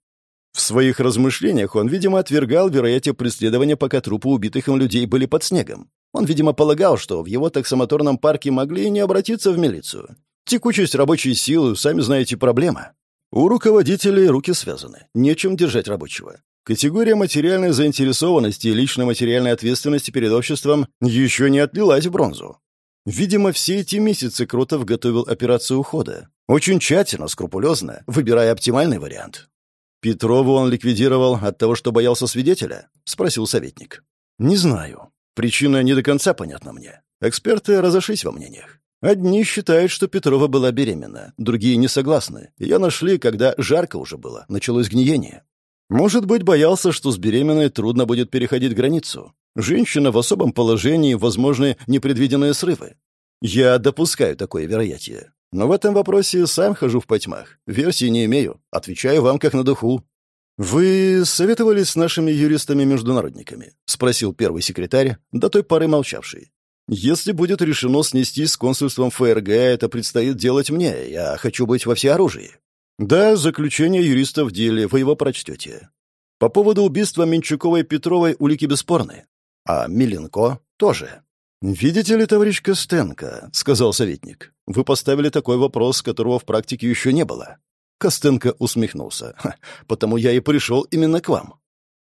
В своих размышлениях он, видимо, отвергал вероятие преследования, пока трупы убитых им людей были под снегом. Он, видимо, полагал, что в его таксомоторном парке могли не обратиться в милицию. Текучесть рабочей силы, сами знаете, проблема. У руководителей руки связаны, нечем держать рабочего. Категория материальной заинтересованности и личной материальной ответственности перед обществом еще не отлилась в бронзу. Видимо, все эти месяцы Крутов готовил операцию ухода. Очень тщательно, скрупулезно, выбирая оптимальный вариант. «Петрову он ликвидировал от того, что боялся свидетеля?» — спросил советник. «Не знаю. Причина не до конца понятна мне. Эксперты разошлись во мнениях. Одни считают, что Петрова была беременна, другие не согласны. Ее нашли, когда жарко уже было, началось гниение. Может быть, боялся, что с беременной трудно будет переходить границу. Женщина в особом положении, возможны непредвиденные срывы. Я допускаю такое вероятие. Но в этом вопросе сам хожу в потьмах. Версии не имею. Отвечаю вам как на духу. «Вы советовались с нашими юристами-международниками?» — спросил первый секретарь, до той поры молчавший. «Если будет решено снести с консульством ФРГ, это предстоит делать мне. Я хочу быть во всеоружии». «Да, заключение юриста в деле, вы его прочтете. По поводу убийства Менчуковой и Петровой улики бесспорны. А Миленко тоже. «Видите ли, товарищ Костенко», — сказал советник, — «вы поставили такой вопрос, которого в практике еще не было». Костенко усмехнулся. «Потому я и пришел именно к вам.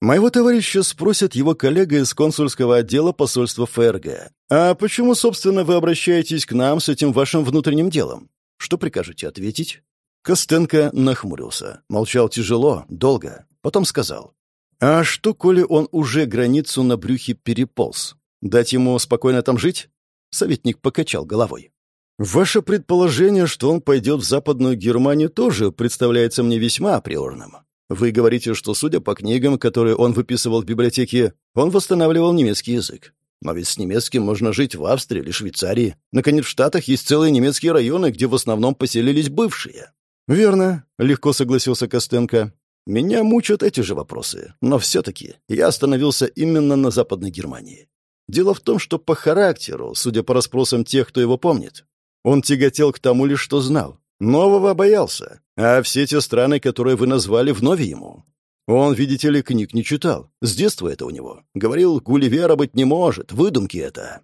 Моего товарища спросит его коллега из консульского отдела посольства ФРГ. А почему, собственно, вы обращаетесь к нам с этим вашим внутренним делом? Что прикажете ответить?» Костенко нахмурился, молчал тяжело, долго, потом сказал. «А что, коли он уже границу на брюхе переполз? Дать ему спокойно там жить?» Советник покачал головой. «Ваше предположение, что он пойдет в Западную Германию, тоже представляется мне весьма априорным. Вы говорите, что, судя по книгам, которые он выписывал в библиотеке, он восстанавливал немецкий язык. Но ведь с немецким можно жить в Австрии или Швейцарии. Наконец, в Штатах есть целые немецкие районы, где в основном поселились бывшие. «Верно», — легко согласился Костенко. «Меня мучат эти же вопросы, но все-таки я остановился именно на Западной Германии. Дело в том, что по характеру, судя по расспросам тех, кто его помнит, он тяготел к тому лишь, что знал. Нового боялся, а все те страны, которые вы назвали, вновь ему. Он, видите ли, книг не читал. С детства это у него. Говорил, Гулливера быть не может, выдумки это.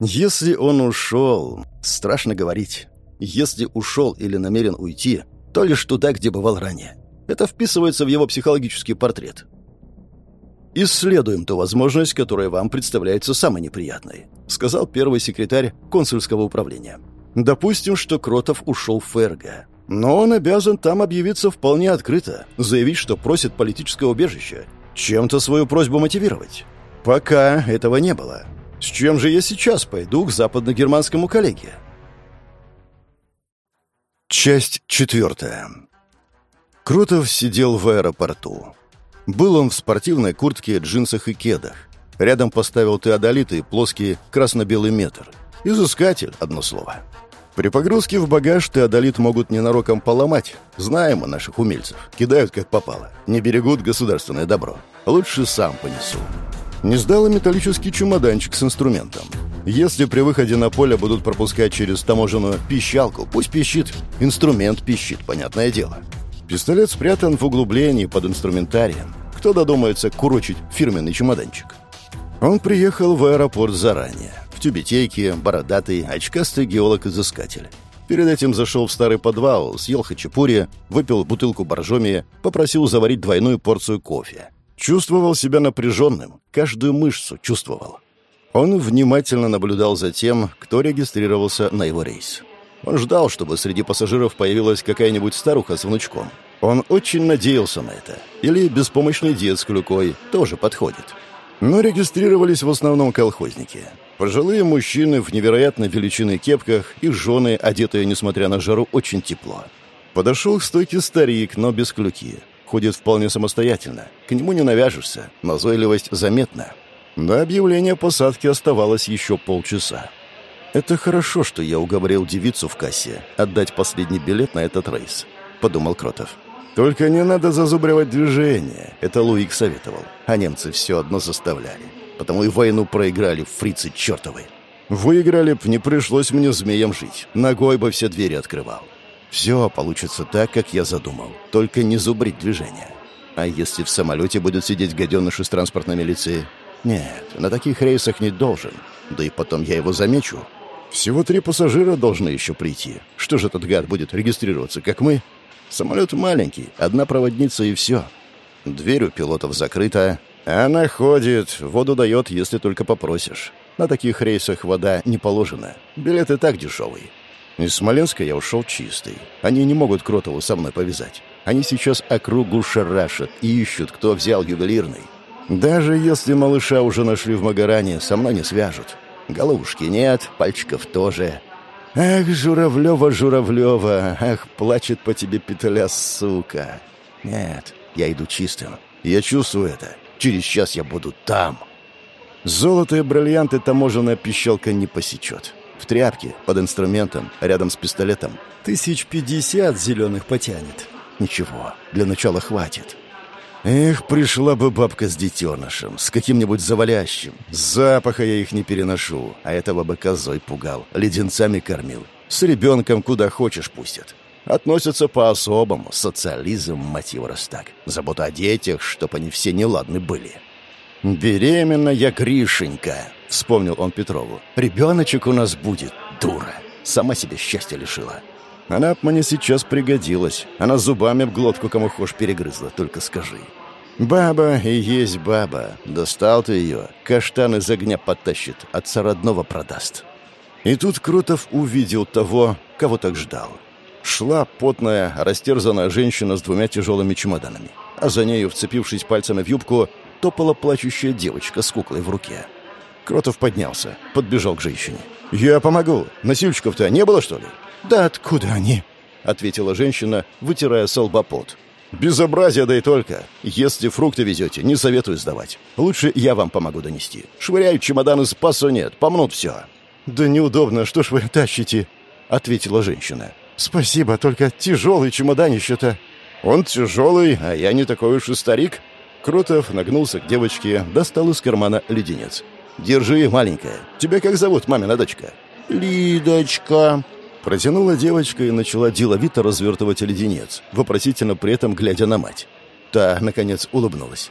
Если он ушел... Страшно говорить. Если ушел или намерен уйти, то лишь туда, где бывал ранее. Это вписывается в его психологический портрет. «Исследуем ту возможность, которая вам представляется самой неприятной», сказал первый секретарь консульского управления. «Допустим, что Кротов ушел в ФРГ. Но он обязан там объявиться вполне открыто, заявить, что просит политическое убежище, чем-то свою просьбу мотивировать. Пока этого не было. С чем же я сейчас пойду к западногерманскому коллеге?» Часть четвертая. Крутов сидел в аэропорту. Был он в спортивной куртке, джинсах и кедах. Рядом поставил теодолит и плоский красно-белый метр. Изыскатель, одно слово. При погрузке в багаж теодолит могут ненароком поломать. Знаем мы наших умельцев. Кидают как попало. Не берегут государственное добро. Лучше сам понесу. Не сдал и металлический чемоданчик с инструментом. Если при выходе на поле будут пропускать через таможенную пищалку, пусть пищит. Инструмент пищит, понятное дело. Пистолет спрятан в углублении под инструментарием. Кто додумается курочить фирменный чемоданчик? Он приехал в аэропорт заранее. В тюбетейке, бородатый, очкастый геолог-изыскатель. Перед этим зашел в старый подвал, съел хачапури, выпил бутылку боржоми, попросил заварить двойную порцию кофе. Чувствовал себя напряженным, каждую мышцу чувствовал. Он внимательно наблюдал за тем, кто регистрировался на его рейс. Он ждал, чтобы среди пассажиров появилась какая-нибудь старуха с внучком. Он очень надеялся на это. Или беспомощный дед с клюкой тоже подходит. Но регистрировались в основном колхозники. Пожилые мужчины в невероятной величины кепках и жены, одетые, несмотря на жару, очень тепло. Подошел к стойке старик, но без клюки. Ходит вполне самостоятельно. К нему не навяжешься. Назойливость заметна. До объявления посадки оставалось еще полчаса. «Это хорошо, что я уговорил девицу в кассе отдать последний билет на этот рейс», — подумал Кротов. «Только не надо зазубривать движение», — это Луик советовал. А немцы все одно заставляли. Потому и войну проиграли фрицы чертовы. Выиграли б, не пришлось мне змеям жить. Ногой бы все двери открывал. Все получится так, как я задумал. Только не зубрить движение. А если в самолете будет сидеть гаденыш из транспортной милиции, нет, на таких рейсах не должен. Да и потом я его замечу. Всего три пассажира должны еще прийти. Что же этот гад будет регистрироваться, как мы? Самолет маленький, одна проводница и все. Дверь у пилотов закрыта, Она ходит, воду дает, если только попросишь. На таких рейсах вода не положена. Билет и так дешевый. Из Смоленска я ушел чистый. Они не могут Кротову со мной повязать. Они сейчас округу шарашат и ищут, кто взял ювелирный. Даже если малыша уже нашли в Магаране, со мной не свяжут. Головушки нет, пальчиков тоже. Ах, Журавлева, Журавлева, ах, плачет по тебе петля, сука. Нет, я иду чистым. Я чувствую это. Через час я буду там. Золото и бриллианты таможенная пищалка не посечет. В тряпке, под инструментом, рядом с пистолетом, тысяч пятьдесят зеленых потянет. Ничего, для начала хватит. Эх, пришла бы бабка с детенышем, с каким-нибудь завалящим. Запаха я их не переношу, а этого бы козой пугал, леденцами кормил. С ребенком куда хочешь пустят. Относятся по-особому, социализм, его раз так. Забота о детях, чтоб они все неладны были. «Беременна я Гришенька», — вспомнил он Петрову. «Ребеночек у нас будет, дура. Сама себе счастья лишила. Она б мне сейчас пригодилась. Она зубами в глотку кому хошь перегрызла, только скажи. Баба и есть баба. Достал ты ее, каштан из огня подтащит, отца родного продаст. И тут Крутов увидел того, кого так ждал. Шла потная, растерзанная женщина с двумя тяжелыми чемоданами. А за нею, вцепившись пальцами в юбку, топала плачущая девочка с куклой в руке. Кротов поднялся, подбежал к женщине. «Я помогу. Носильщиков-то не было, что ли?» «Да откуда они?» — ответила женщина, вытирая со лба пот. «Безобразие, да и только. Если фрукты везете, не советую сдавать. Лучше я вам помогу донести. Швыряют чемоданы, спасу нет, помнут все». «Да неудобно, что ж вы тащите?» — ответила женщина. «Спасибо, только тяжелый чемоданище-то». «Он тяжелый, а я не такой уж и старик». Крутов нагнулся к девочке, достал из кармана леденец. «Держи, маленькая. Тебя как зовут, мамина дочка?» «Лидочка», Протянула девочка и начала деловито развертывать леденец, вопросительно при этом глядя на мать. Та, наконец, улыбнулась.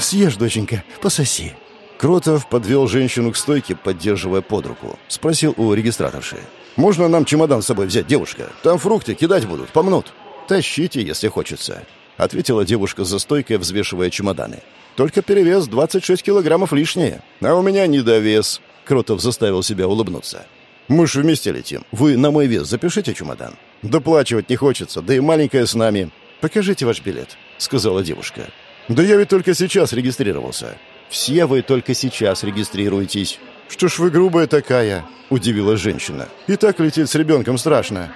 «Съешь, доченька, пососи». Кротов подвел женщину к стойке, поддерживая под руку. Спросил у регистраторши. «Можно нам чемодан с собой взять, девушка? Там фрукты кидать будут, помнут». «Тащите, если хочется», — ответила девушка за стойкой, взвешивая чемоданы. «Только перевес 26 килограммов лишнее. А у меня недовес». Кротов заставил себя улыбнуться. Мы ж вместе летим. Вы на мой вес запишите чемодан. Доплачивать не хочется, да и маленькая с нами. Покажите ваш билет, сказала девушка. Да я ведь только сейчас регистрировался. Все вы только сейчас регистрируетесь. Что ж вы грубая такая, удивилась женщина. И так лететь с ребенком страшно.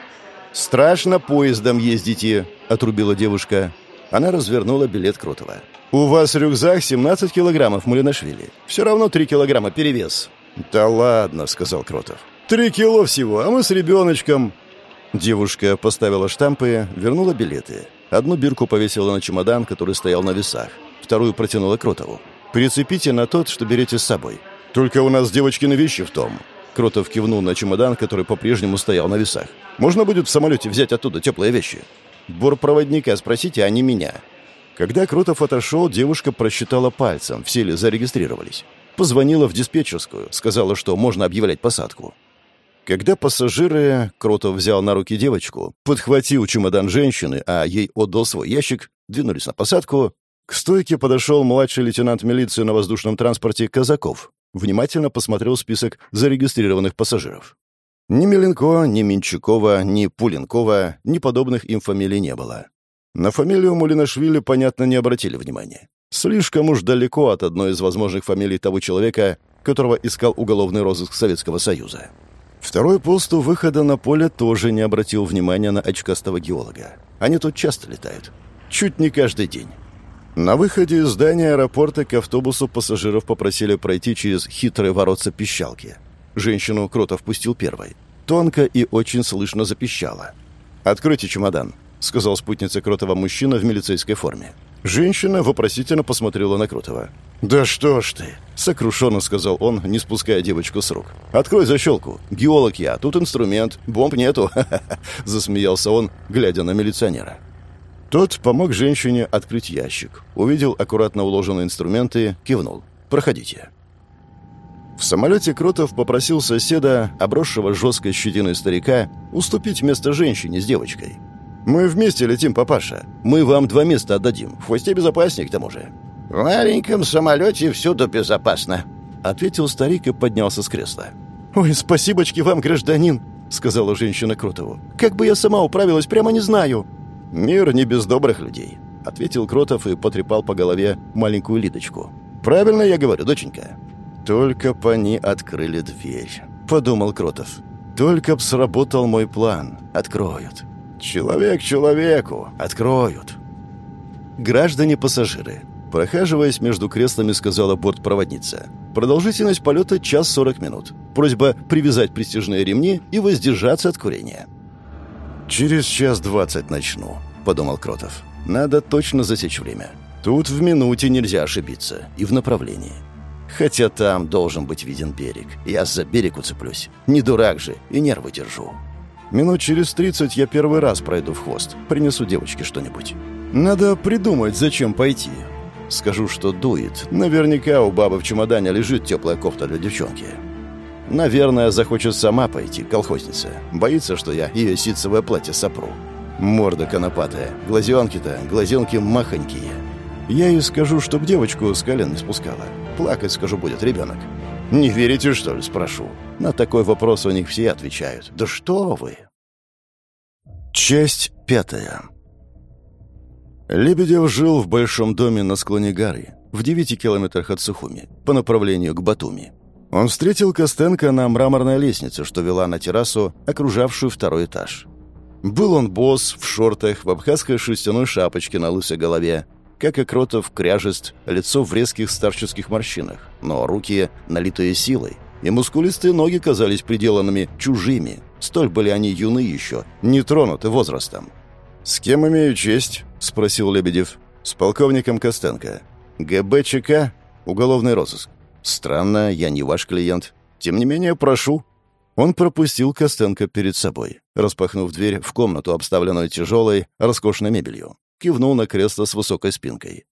Страшно поездом ездите, отрубила девушка. Она развернула билет Крутого. «У вас рюкзак 17 килограммов, Мулинашвили. Все равно 3 килограмма перевес». «Да ладно», — сказал Кротов. Три кило всего, а мы с ребеночком». Девушка поставила штампы, вернула билеты. Одну бирку повесила на чемодан, который стоял на весах. Вторую протянула Кротову. «Прицепите на тот, что берете с собой. Только у нас девочкины вещи в том». Кротов кивнул на чемодан, который по-прежнему стоял на весах. «Можно будет в самолете взять оттуда теплые вещи?» «Бортпроводника спросите, а не меня». Когда Кротов отошел, девушка просчитала пальцем, все ли зарегистрировались. Позвонила в диспетчерскую, сказала, что можно объявлять посадку. Когда пассажиры, Кротов взял на руки девочку, подхватил чемодан женщины, а ей отдал свой ящик, двинулись на посадку, к стойке подошел младший лейтенант милиции на воздушном транспорте Казаков. Внимательно посмотрел список зарегистрированных пассажиров. Ни Меленко, ни Минчукова, ни Пуленкова, ни подобных им фамилий не было. На фамилию Мулинашвили, понятно, не обратили внимания. Слишком уж далеко от одной из возможных фамилий того человека, которого искал уголовный розыск Советского Союза. Второй пост у выхода на поле тоже не обратил внимания на очкастого геолога. Они тут часто летают. Чуть не каждый день. На выходе из здания аэропорта к автобусу пассажиров попросили пройти через хитрые воротца пищалки. Женщину Кротов пустил первой. Тонко и очень слышно запищала. «Откройте чемодан», — сказал спутница Кротова мужчина в милицейской форме. Женщина вопросительно посмотрела на Крутого. «Да что ж ты!» — сокрушенно сказал он, не спуская девочку с рук. «Открой защелку. Геолог я, тут инструмент, бомб нету!» — засмеялся он, глядя на милиционера. Тот помог женщине открыть ящик, увидел аккуратно уложенные инструменты, кивнул. «Проходите». В самолете Кротов попросил соседа, обросшего жесткой щетиной старика, уступить место женщине с девочкой. «Мы вместе летим, папаша. Мы вам два места отдадим. В хвосте безопасник, к тому же». В маленьком самолете всюду безопасно», — ответил старик и поднялся с кресла. «Ой, спасибочки вам, гражданин!» — сказала женщина Кротову. «Как бы я сама управилась, прямо не знаю!» «Мир не без добрых людей», — ответил Кротов и потрепал по голове маленькую Лидочку. «Правильно я говорю, доченька?» «Только б они открыли дверь», — подумал Кротов. «Только б сработал мой план. Откроют. Человек человеку. Откроют». Граждане-пассажиры, Прохаживаясь между креслами, сказала бортпроводница. Продолжительность полета – час сорок минут. Просьба привязать престижные ремни и воздержаться от курения. «Через час двадцать начну», – подумал Кротов. «Надо точно засечь время. Тут в минуте нельзя ошибиться. И в направлении. Хотя там должен быть виден берег. Я за берег уцеплюсь. Не дурак же, и нервы держу. Минут через тридцать я первый раз пройду в хвост. Принесу девочке что-нибудь. Надо придумать, зачем пойти. Скажу, что дует. Наверняка у бабы в чемодане лежит теплая кофта для девчонки. Наверное, захочет сама пойти, колхозница. Боится, что я ее ситцевое платье сопру. Морда конопатая, глазенки-то, глазенки махонькие. Я ей скажу, чтоб девочку с колен не спускала. Плакать, скажу, будет ребенок. «Не верите, что ли?» – спрошу. На такой вопрос у них все отвечают. «Да что вы!» Часть пятая. Лебедев жил в большом доме на склоне горы, в девяти километрах от Сухуми, по направлению к Батуми. Он встретил Костенко на мраморной лестнице, что вела на террасу, окружавшую второй этаж. Был он босс, в шортах, в абхазской шерстяной шапочке на лысой голове, как и Кротов, кряжест, лицо в резких старческих морщинах, но руки налитые силой, и мускулистые ноги казались приделанными чужими, столь были они юны еще, не тронуты возрастом. «С кем имею честь?» — спросил Лебедев. «С полковником Костенко. ГБЧК? Уголовный розыск. Странно, я не ваш клиент. Тем не менее, прошу». Он пропустил Костенко перед собой, распахнув дверь в комнату, обставленную тяжелой, роскошной мебелью. Кивнул на кресло с высокой спинкой.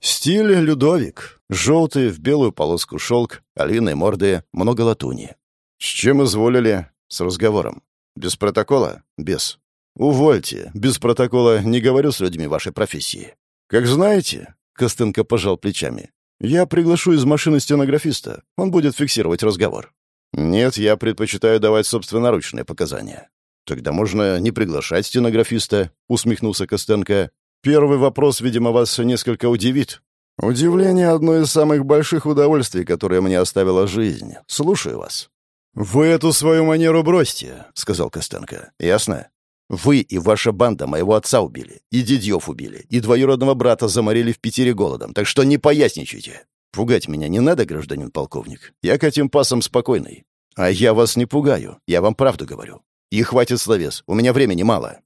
Стиль Людовик. Желтый, в белую полоску шелк, оленой морды, много латуни. «С чем изволили?» «С разговором». «Без протокола?» «Без». «Увольте. Без протокола не говорю с людьми вашей профессии». «Как знаете», — Костенко пожал плечами, «я приглашу из машины стенографиста. Он будет фиксировать разговор». «Нет, я предпочитаю давать собственноручные показания». «Тогда можно не приглашать стенографиста», — усмехнулся Костенко. «Первый вопрос, видимо, вас несколько удивит». «Удивление — одно из самых больших удовольствий, которое мне оставила жизнь. Слушаю вас». «Вы эту свою манеру бросьте», — сказал Костенко. «Ясно? Вы и ваша банда моего отца убили, и дедьев убили, и двоюродного брата заморили в Питере голодом, так что не поясничайте. Пугать меня не надо, гражданин полковник. Я к этим пасам спокойный. А я вас не пугаю, я вам правду говорю. И хватит словес, у меня времени мало.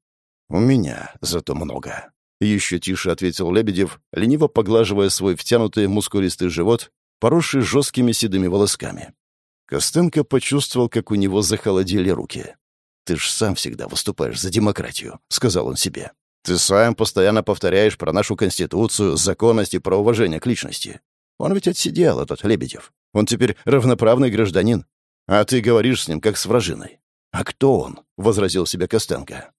У меня зато много. Еще тише ответил Лебедев, лениво поглаживая свой втянутый мускулистый живот, поросший жесткими седыми волосками. Костенко почувствовал, как у него захолодели руки. «Ты ж сам всегда выступаешь за демократию», — сказал он себе. «Ты сам постоянно повторяешь про нашу Конституцию, законность и про уважение к личности. Он ведь отсидел, этот Лебедев. Он теперь равноправный гражданин. А ты говоришь с ним, как с вражиной». «А кто он?» — возразил себе Костенко.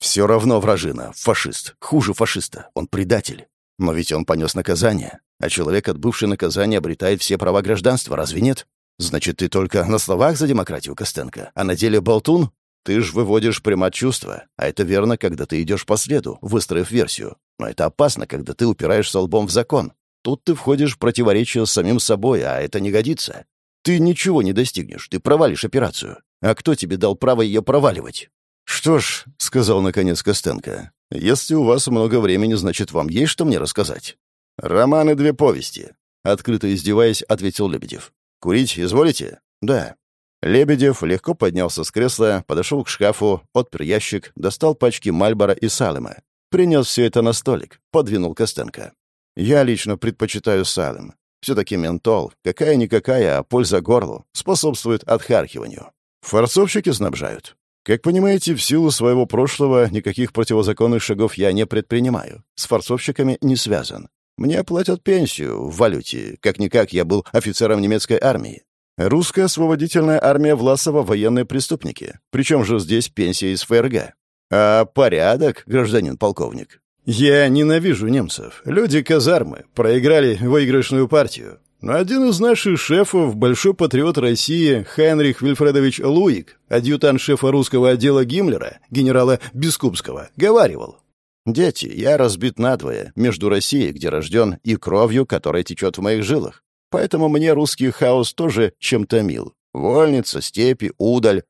«Все равно вражина, фашист, хуже фашиста, он предатель. Но ведь он понес наказание, а человек, отбывший наказание, обретает все права гражданства, разве нет? Значит, ты только на словах за демократию, Костенко, а на деле болтун? Ты ж выводишь примат чувства, а это верно, когда ты идешь по следу, выстроив версию. Но это опасно, когда ты упираешься лбом в закон. Тут ты входишь в противоречие с самим собой, а это не годится. Ты ничего не достигнешь, ты провалишь операцию. А кто тебе дал право ее проваливать? «Что ж», — сказал наконец Костенко, — «если у вас много времени, значит, вам есть что мне рассказать». «Романы две повести», — открыто издеваясь, ответил Лебедев. «Курить изволите?» «Да». Лебедев легко поднялся с кресла, подошел к шкафу, отпер ящик, достал пачки Мальбора и Салема. Принес все это на столик, подвинул Костенко. «Я лично предпочитаю Салем. Все-таки ментол, какая-никакая, а польза горлу, способствует отхаркиванию. Форцовщики снабжают. Как понимаете, в силу своего прошлого никаких противозаконных шагов я не предпринимаю. С форцовщиками не связан. Мне платят пенсию в валюте. Как-никак я был офицером немецкой армии. Русская освободительная армия Власова — военные преступники. Причем же здесь пенсия из ФРГ. А порядок, гражданин полковник? «Я ненавижу немцев. Люди казармы. Проиграли выигрышную партию. Но один из наших шефов, большой патриот России, Хeinrich Вильфредович Луик, адъютант шефа русского отдела Гиммлера, генерала Бескупского, говаривал. «Дети, я разбит надвое между Россией, где рожден, и кровью, которая течет в моих жилах. Поэтому мне русский хаос тоже чем-то мил. Вольница, степи, удаль.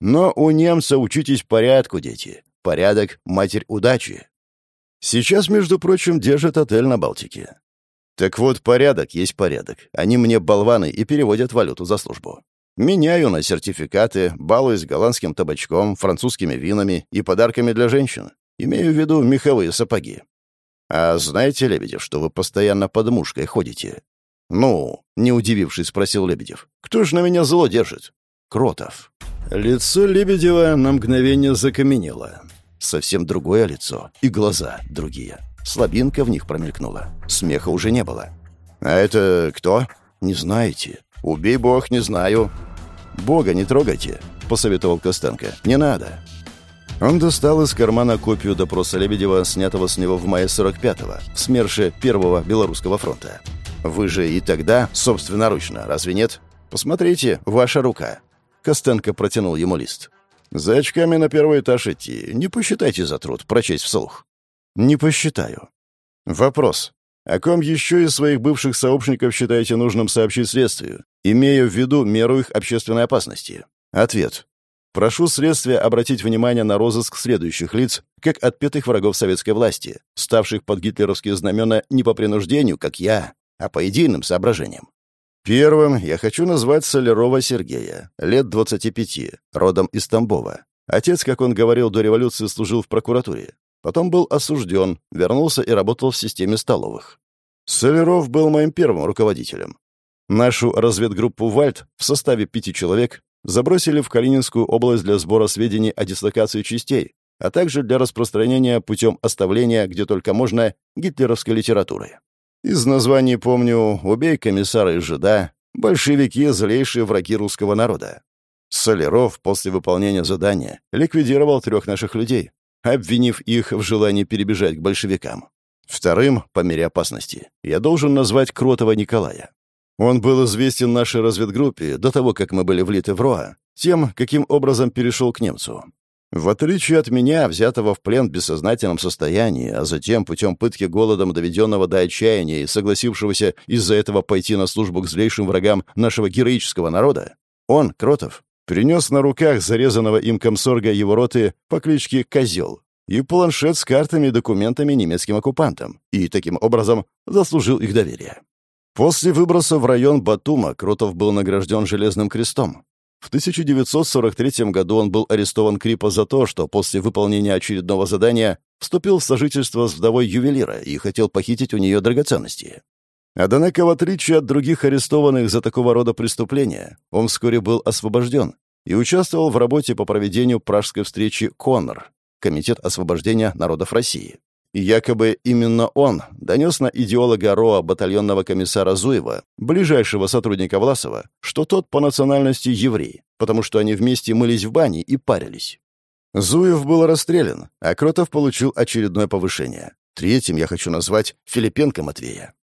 Но у немца учитесь порядку, дети. Порядок — матерь удачи. Сейчас, между прочим, держит отель на Балтике. Так вот, порядок есть порядок. Они мне болваны и переводят валюту за службу. Меняю на сертификаты, балуюсь голландским табачком, французскими винами и подарками для женщин. Имею в виду меховые сапоги. А знаете, Лебедев, что вы постоянно под мушкой ходите? Ну, не удивившись, спросил Лебедев. Кто ж на меня зло держит? Кротов. Лицо Лебедева на мгновение закаменело. Совсем другое лицо, и глаза другие. Слабинка в них промелькнула. Смеха уже не было. «А это кто?» «Не знаете?» «Убей бог, не знаю». «Бога не трогайте», — посоветовал Костенко. «Не надо». Он достал из кармана копию допроса Лебедева, снятого с него в мае 45-го, в СМЕРШе Первого Белорусского фронта. «Вы же и тогда собственноручно, разве нет? Посмотрите, ваша рука». Костенко протянул ему лист. За очками на первый этаж идти. Не посчитайте за труд прочесть вслух. Не посчитаю. Вопрос. О ком еще из своих бывших сообщников считаете нужным сообщить следствию, имея в виду меру их общественной опасности? Ответ. Прошу следствие обратить внимание на розыск следующих лиц, как отпетых врагов советской власти, ставших под гитлеровские знамена не по принуждению, как я, а по идейным соображениям. Первым я хочу назвать Солярова Сергея, лет 25, родом из Тамбова. Отец, как он говорил, до революции служил в прокуратуре. Потом был осужден, вернулся и работал в системе столовых. Соляров был моим первым руководителем. Нашу разведгруппу «Вальд» в составе пяти человек забросили в Калининскую область для сбора сведений о дислокации частей, а также для распространения путем оставления, где только можно, гитлеровской литературы. Из названий помню «Убей комиссара и жида», «Большевики — злейшие враги русского народа». Соляров после выполнения задания ликвидировал трех наших людей, обвинив их в желании перебежать к большевикам. Вторым, по мере опасности, я должен назвать Кротова Николая. Он был известен нашей разведгруппе до того, как мы были влиты в РОА, тем, каким образом перешел к немцу. В отличие от меня, взятого в плен в бессознательном состоянии, а затем путем пытки голодом доведенного до отчаяния и согласившегося из-за этого пойти на службу к злейшим врагам нашего героического народа, он, Кротов, принес на руках зарезанного им комсорга его роты по кличке Козел и планшет с картами и документами немецким оккупантам, и таким образом заслужил их доверие. После выброса в район Батума Кротов был награжден Железным крестом, в 1943 году он был арестован Крипа за то, что после выполнения очередного задания вступил в сожительство с вдовой ювелира и хотел похитить у нее драгоценности. Однако, в отличие от других арестованных за такого рода преступления, он вскоре был освобожден и участвовал в работе по проведению пражской встречи «Коннор» — Комитет освобождения народов России. И якобы именно он донес на идеолога РОА батальонного комиссара Зуева, ближайшего сотрудника Власова, что тот по национальности еврей, потому что они вместе мылись в бане и парились. Зуев был расстрелян, а Кротов получил очередное повышение. Третьим я хочу назвать Филипенко Матвея.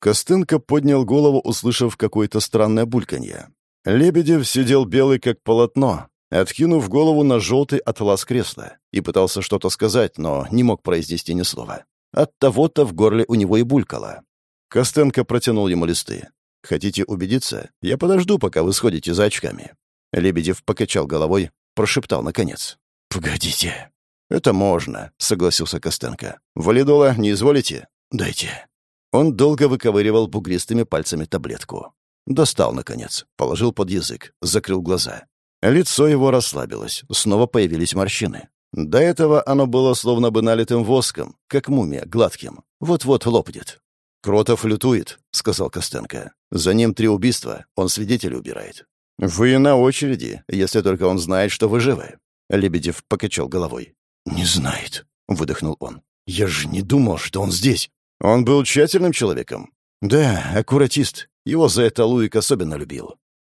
Костынка поднял голову, услышав какое-то странное бульканье. Лебедев сидел белый как полотно, откинув голову на желтый атлас кресла, и пытался что-то сказать, но не мог произнести ни слова. От того-то в горле у него и булькало. Костенко протянул ему листы. «Хотите убедиться? Я подожду, пока вы сходите за очками». Лебедев покачал головой, прошептал наконец. «Погодите». «Это можно», — согласился Костенко. «Валидола не изволите?» «Дайте». Он долго выковыривал бугристыми пальцами таблетку. Достал, наконец, положил под язык, закрыл глаза. Лицо его расслабилось, снова появились морщины. До этого оно было словно бы налитым воском, как мумия, гладким. Вот-вот лопнет. «Кротов лютует», — сказал Костенко. «За ним три убийства, он свидетелей убирает». «Вы на очереди, если только он знает, что вы живы». Лебедев покачал головой. «Не знает», — выдохнул он. «Я же не думал, что он здесь». «Он был тщательным человеком?» «Да, аккуратист. Его за это Луик особенно любил.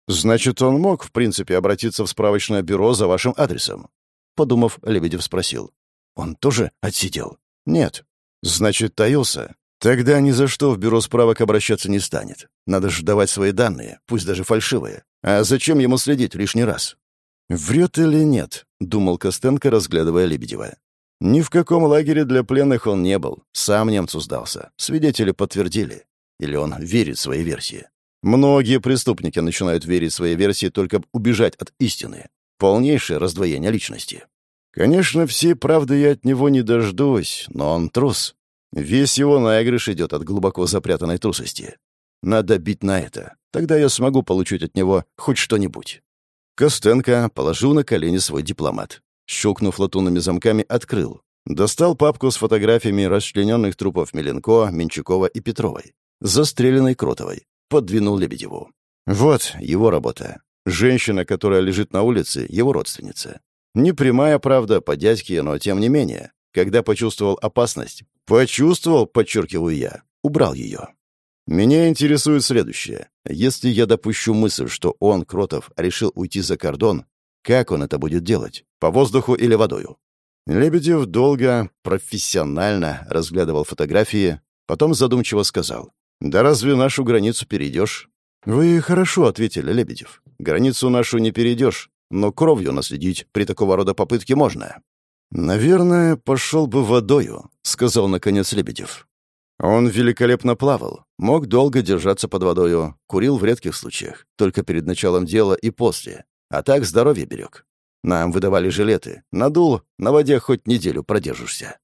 «Значит, он мог, в принципе, обратиться в справочное бюро за вашим адресом?» Подумав, Лебедев спросил. «Он тоже отсидел?» «Нет. Значит, таился? Тогда ни за что в бюро справок обращаться не станет. Надо же давать свои данные, пусть даже фальшивые. А зачем ему следить лишний раз? «Врет или нет?» — думал Костенко, разглядывая Лебедева. Ни в каком лагере для пленных он не был. Сам немцу сдался. Свидетели подтвердили. Или он верит своей версии. Многие преступники начинают верить своей версии только убежать от истины. Полнейшее раздвоение личности. Конечно, всей правды я от него не дождусь, но он трус. Весь его наигрыш идет от глубоко запрятанной трусости. Надо бить на это. Тогда я смогу получить от него хоть что-нибудь. Костенко положил на колени свой дипломат. Щелкнув латунными замками, открыл. Достал папку с фотографиями расчлененных трупов Меленко, Менчукова и Петровой. Застреленной Кротовой. Подвинул Лебедеву. Вот его работа. Женщина, которая лежит на улице, его родственница. Не прямая правда по дядьке, но тем не менее. Когда почувствовал опасность, почувствовал, подчеркиваю я, убрал ее. Меня интересует следующее. Если я допущу мысль, что он, Кротов, решил уйти за кордон, как он это будет делать? По воздуху или водою? Лебедев долго, профессионально разглядывал фотографии, потом задумчиво сказал. «Да разве нашу границу перейдешь?» «Вы хорошо ответили, Лебедев. Границу нашу не перейдешь, но кровью наследить при такого рода попытке можно». «Наверное, пошел бы водою», — сказал наконец Лебедев. Он великолепно плавал, мог долго держаться под водою, курил в редких случаях, только перед началом дела и после, а так здоровье берег. Нам выдавали жилеты. Надул, на воде хоть неделю продержишься.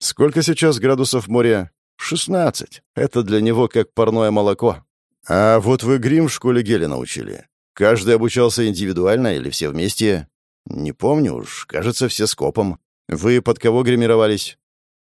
Сколько сейчас градусов моря? Шестнадцать. Это для него как парное молоко. А вот вы грим в школе Геля научили. Каждый обучался индивидуально или все вместе? Не помню уж, кажется, все скопом. Вы под кого гримировались?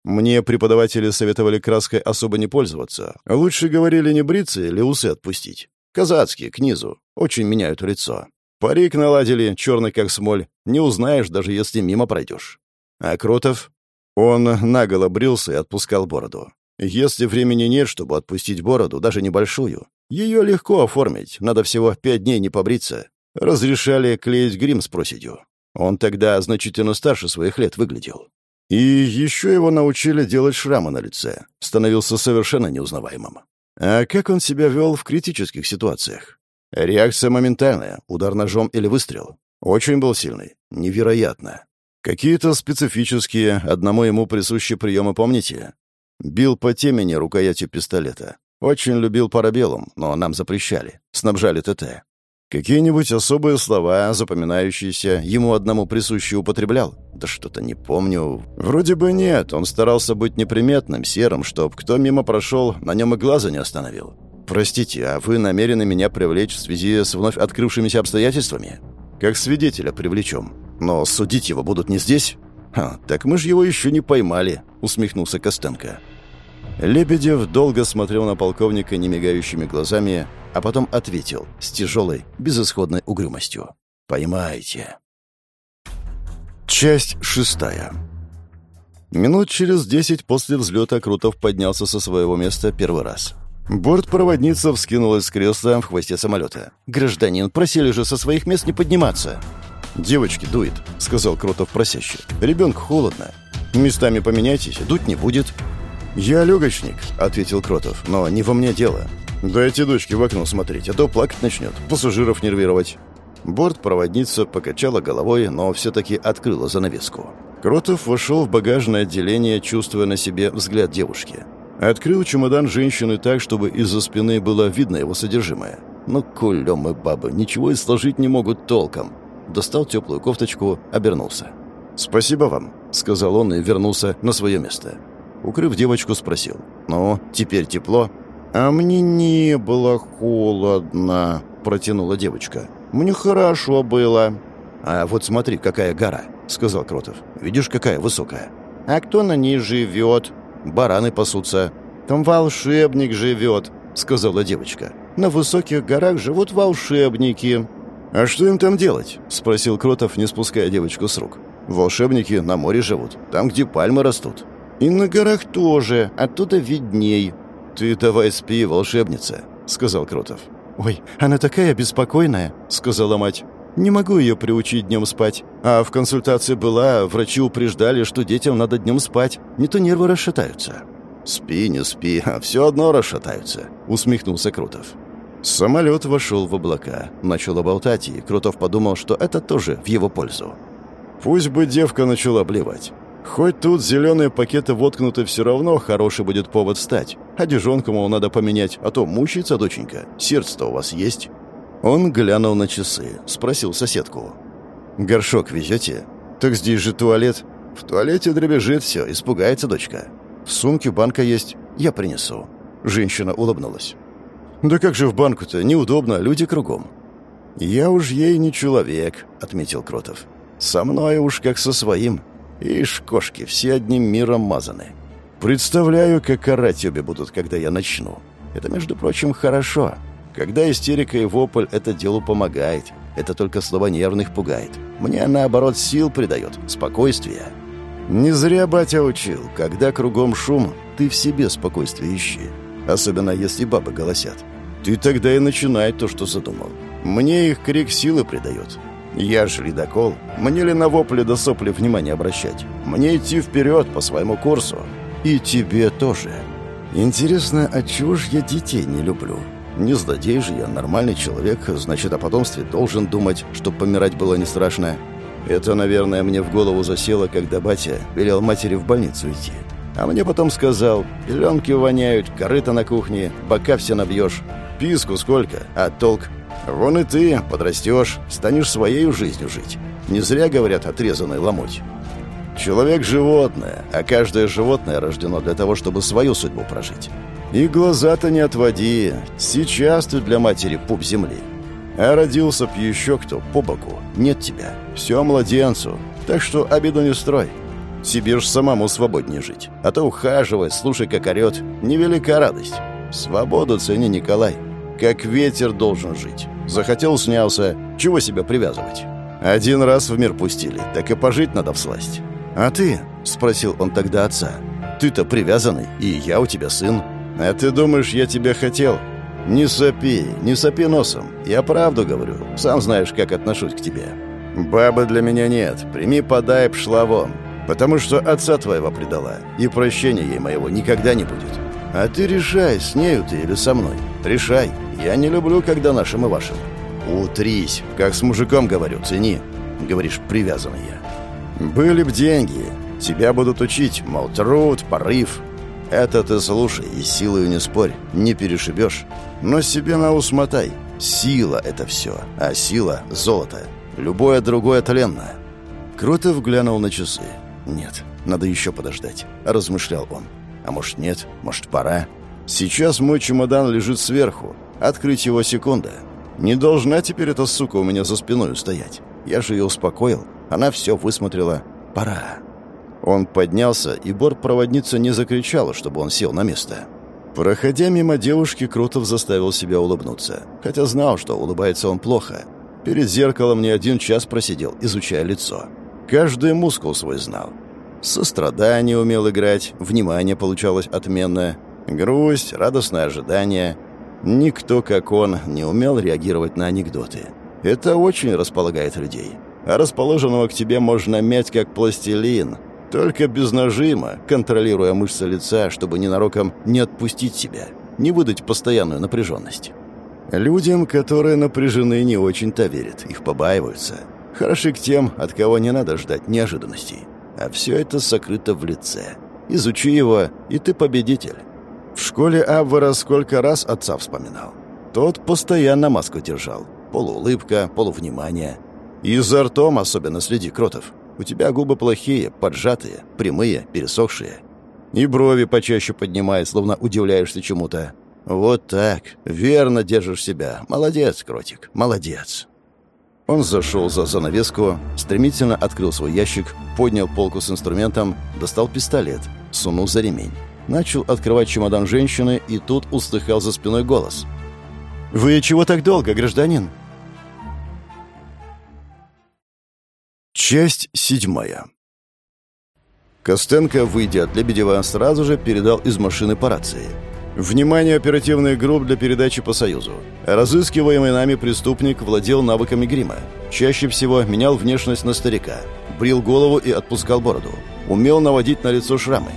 Мне преподаватели советовали краской особо не пользоваться. Лучше говорили не бриться или усы отпустить. Казацкие, к низу. Очень меняют лицо. Парик наладили, черный как смоль. Не узнаешь, даже если мимо пройдешь. А Кротов? Он наголо брился и отпускал бороду. Если времени нет, чтобы отпустить бороду, даже небольшую, ее легко оформить, надо всего пять дней не побриться. Разрешали клеить грим с проседью. Он тогда значительно старше своих лет выглядел. И еще его научили делать шрамы на лице. Становился совершенно неузнаваемым. А как он себя вел в критических ситуациях? Реакция моментальная, удар ножом или выстрел. Очень был сильный. Невероятно. Какие-то специфические, одному ему присущие приемы помните? Бил по темени рукоятью пистолета. Очень любил парабеллум, но нам запрещали. Снабжали ТТ. Какие-нибудь особые слова, запоминающиеся, ему одному присущие употреблял? Да что-то не помню. Вроде бы нет, он старался быть неприметным, серым, чтоб кто мимо прошел, на нем и глаза не остановил. Простите, а вы намерены меня привлечь в связи с вновь открывшимися обстоятельствами? Как свидетеля привлечем. Но судить его будут не здесь? Ха, так мы же его еще не поймали, усмехнулся Костенко. Лебедев долго смотрел на полковника немигающими глазами, а потом ответил с тяжелой, безысходной угрюмостью. «Поймаете». Часть шестая. Минут через десять после взлета Крутов поднялся со своего места первый раз. Бортпроводница вскинулась с кресла в хвосте самолета. «Гражданин, просили же со своих мест не подниматься». «Девочки, дует», — сказал Крутов просяще. «Ребенку холодно. Местами поменяйтесь, дуть не будет». «Я легочник», — ответил Кротов, — «но не во мне дело. «Дайте дочке в окно смотреть, а то плакать начнет, пассажиров нервировать». Бортпроводница покачала головой, но все-таки открыла занавеску. Кротов вошел в багажное отделение, чувствуя на себе взгляд девушки. Открыл чемодан женщины так, чтобы из-за спины было видно его содержимое. Ну, кулем и бабы, ничего и сложить не могут толком. Достал теплую кофточку, обернулся. «Спасибо вам», — сказал он и вернулся на свое место. Укрыв девочку, спросил. «Ну, теперь тепло?» «А мне не было холодно», — протянула девочка. «Мне хорошо было». «А вот смотри, какая гора», — сказал Кротов. «Видишь, какая высокая». «А кто на ней живет?» «Бараны пасутся». «Там волшебник живет», — сказала девочка. «На высоких горах живут волшебники». «А что им там делать?» — спросил Кротов, не спуская девочку с рук. «Волшебники на море живут, там, где пальмы растут». «И на горах тоже, оттуда видней», «Ты давай спи, волшебница», — сказал Крутов. «Ой, она такая беспокойная», — сказала мать. Не могу ее приучить днем спать. А в консультации была, врачи упреждали, что детям надо днем спать. Не то нервы расшатаются». «Спи, не спи, а все одно расшатаются», — усмехнулся Крутов. Самолет вошел в облака. Начал болтать, и Крутов подумал, что это тоже в его пользу. Пусть бы девка начала блевать. Хоть тут зеленые пакеты воткнуты, все равно хороший будет повод встать. А дежонку, мол, надо поменять, а то мучается доченька. Сердце-то у вас есть?» Он глянул на часы, спросил соседку. «Горшок везете?» «Так здесь же туалет». «В туалете дребезжит все, испугается дочка». «В сумке банка есть, я принесу». Женщина улыбнулась. «Да как же в банку-то? Неудобно, люди кругом». «Я уж ей не человек», — отметил Кротов. «Со мной уж как со своим. Ишь, кошки, все одним миром мазаны. Представляю, как орать обе будут, когда я начну. Это, между прочим, хорошо. Когда истерика и вопль это делу помогает. Это только слова нервных пугает. Мне, наоборот, сил придает, спокойствия. Не зря батя учил. Когда кругом шум, ты в себе спокойствие ищи. Особенно, если бабы голосят. Ты тогда и начинай то, что задумал. Мне их крик силы придает. Я же ледокол. Мне ли на вопли до сопли внимание обращать? Мне идти вперед по своему курсу. И тебе тоже. Интересно, а чего ж я детей не люблю? Не злодей же я, нормальный человек, значит, о потомстве должен думать, чтобы помирать было не страшно. Это, наверное, мне в голову засело, когда батя велел матери в больницу идти. А мне потом сказал, пеленки воняют, корыто на кухне, бока все набьешь. Писку сколько, а толк Вон и ты подрастешь, станешь своей жизнью жить. Не зря говорят отрезанный ломоть. Человек — животное, а каждое животное рождено для того, чтобы свою судьбу прожить. И глаза-то не отводи. Сейчас ты для матери пуп земли. А родился б еще кто по боку. Нет тебя. Все младенцу. Так что обиду не строй. Себе ж самому свободнее жить. А то ухаживай, слушай, как орет. Невелика радость. Свободу цени, Николай. Как ветер должен жить. Захотел, снялся. Чего себя привязывать? Один раз в мир пустили, так и пожить надо всласть. «А ты?» — спросил он тогда отца. «Ты-то привязанный, и я у тебя сын. А ты думаешь, я тебя хотел?» «Не сопи, не сопи носом. Я правду говорю. Сам знаешь, как отношусь к тебе. Бабы для меня нет. Прими, подай, пшла вон. Потому что отца твоего предала, и прощения ей моего никогда не будет. А ты решай, с нею ты или со мной. Решай. Я не люблю, когда нашим и вашим. Утрись, как с мужиком говорю, цени. Говоришь, привязанный я. Были б деньги. Тебя будут учить, мол, труд, порыв. Это ты слушай и силою не спорь, не перешибешь. Но себе на ус мотай. Сила — это все, а сила — золото. Любое другое тленно. Крутов глянул на часы. «Нет, надо еще подождать», — размышлял он. «А может, нет? Может, пора?» «Сейчас мой чемодан лежит сверху, Открыть его секунда. Не должна теперь эта сука у меня за спиной стоять. Я же ее успокоил. Она все высмотрела. Пора. Он поднялся, и бортпроводница не закричала, чтобы он сел на место. Проходя мимо девушки, Крутов заставил себя улыбнуться. Хотя знал, что улыбается он плохо. Перед зеркалом не один час просидел, изучая лицо. Каждый мускул свой знал. Сострадание умел играть, внимание получалось отменное, грусть, радостное ожидание — Никто, как он, не умел реагировать на анекдоты. Это очень располагает людей. А расположенного к тебе можно мять как пластилин, только без нажима, контролируя мышцы лица, чтобы ненароком не отпустить себя, не выдать постоянную напряженность. Людям, которые напряжены, не очень-то верят, их побаиваются. Хороши к тем, от кого не надо ждать неожиданностей. А все это сокрыто в лице. Изучи его, и ты победитель. В школе Абвера сколько раз отца вспоминал. Тот постоянно маску держал. Полуулыбка, полувнимание. И за ртом особенно следи, Кротов. У тебя губы плохие, поджатые, прямые, пересохшие. И брови почаще поднимай, словно удивляешься чему-то. Вот так, верно держишь себя. Молодец, Кротик, молодец. Он зашел за занавеску, стремительно открыл свой ящик, поднял полку с инструментом, достал пистолет, сунул за ремень. Начал открывать чемодан женщины, и тут услыхал за спиной голос. «Вы чего так долго, гражданин?» Часть седьмая. Костенко, выйдя от Лебедева, сразу же передал из машины по рации. «Внимание оперативных групп для передачи по Союзу. Разыскиваемый нами преступник владел навыками грима. Чаще всего менял внешность на старика, брил голову и отпускал бороду. Умел наводить на лицо шрамы.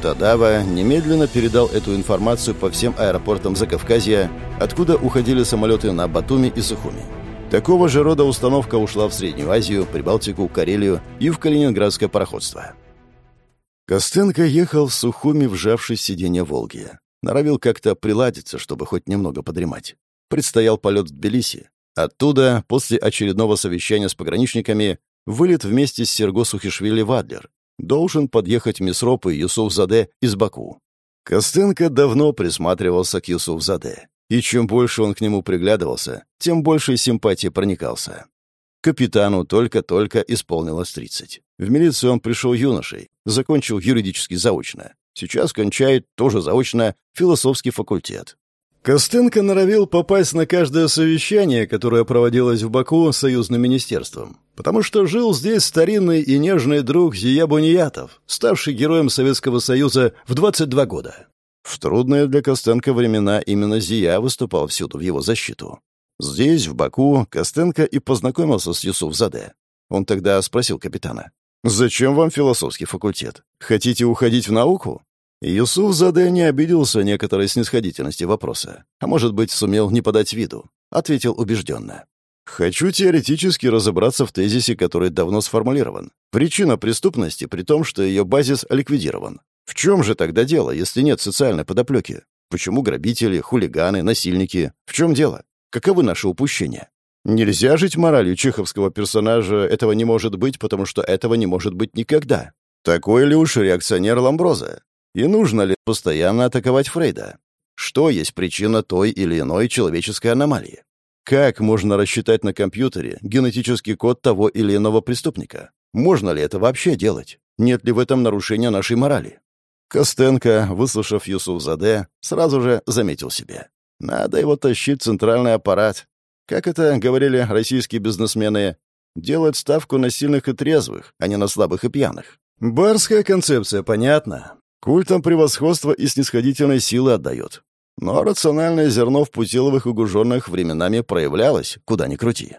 Тадава немедленно передал эту информацию по всем аэропортам Закавказья, откуда уходили самолеты на Батуми и Сухуми. Такого же рода установка ушла в Среднюю Азию, Прибалтику, Карелию и в Калининградское пароходство. Костенко ехал в Сухуми, вжавшись в сиденье «Волги». Норовил как-то приладиться, чтобы хоть немного подремать. Предстоял полет в Тбилиси. Оттуда, после очередного совещания с пограничниками, вылет вместе с Серго Сухишвили в Адлер. Должен подъехать Мисроп и Юсуф Заде из Баку. Костенко давно присматривался к Юсуф Заде. И чем больше он к нему приглядывался, тем больше симпатии проникался. Капитану только-только исполнилось 30. В милицию он пришел юношей, закончил юридически заочно. Сейчас кончает тоже заочно философский факультет. Костенко норовил попасть на каждое совещание, которое проводилось в Баку союзным министерством, потому что жил здесь старинный и нежный друг Зия Буниятов, ставший героем Советского Союза в 22 года. В трудные для Костенко времена именно Зия выступал всюду в его защиту. Здесь, в Баку, Костенко и познакомился с Юсуф Заде. Он тогда спросил капитана. «Зачем вам философский факультет? Хотите уходить в науку?» Юсуф Заде не обиделся некоторой снисходительности вопроса, а может быть, сумел не подать виду. Ответил убежденно. «Хочу теоретически разобраться в тезисе, который давно сформулирован. Причина преступности при том, что ее базис ликвидирован. В чем же тогда дело, если нет социальной подоплеки? Почему грабители, хулиганы, насильники? В чем дело? Каковы наши упущения? Нельзя жить моралью чеховского персонажа «этого не может быть, потому что этого не может быть никогда». Такой ли уж реакционер Ламброза? И нужно ли постоянно атаковать Фрейда? Что есть причина той или иной человеческой аномалии? Как можно рассчитать на компьютере генетический код того или иного преступника? Можно ли это вообще делать? Нет ли в этом нарушения нашей морали? Костенко, выслушав Юсуф Заде, сразу же заметил себе. Надо его тащить в центральный аппарат. Как это говорили российские бизнесмены, делать ставку на сильных и трезвых, а не на слабых и пьяных. Барская концепция, понятно. Культом превосходства и снисходительной силы отдает. Но рациональное зерно в Путиловых угуженных временами проявлялось, куда ни крути.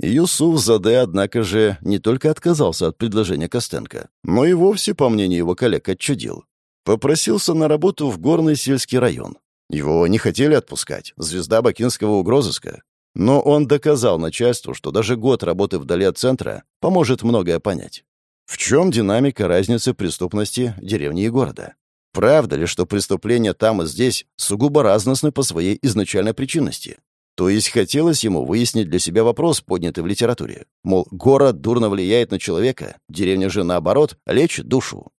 Юсуф Заде, однако же, не только отказался от предложения Костенко, но и вовсе, по мнению его коллег, отчудил. Попросился на работу в горный сельский район. Его не хотели отпускать, звезда бакинского угрозыска. Но он доказал начальству, что даже год работы вдали от центра поможет многое понять. В чем динамика разницы преступности деревни и города? Правда ли, что преступления там и здесь сугубо разностны по своей изначальной причинности? То есть хотелось ему выяснить для себя вопрос, поднятый в литературе. Мол, город дурно влияет на человека, деревня же, наоборот, лечит душу.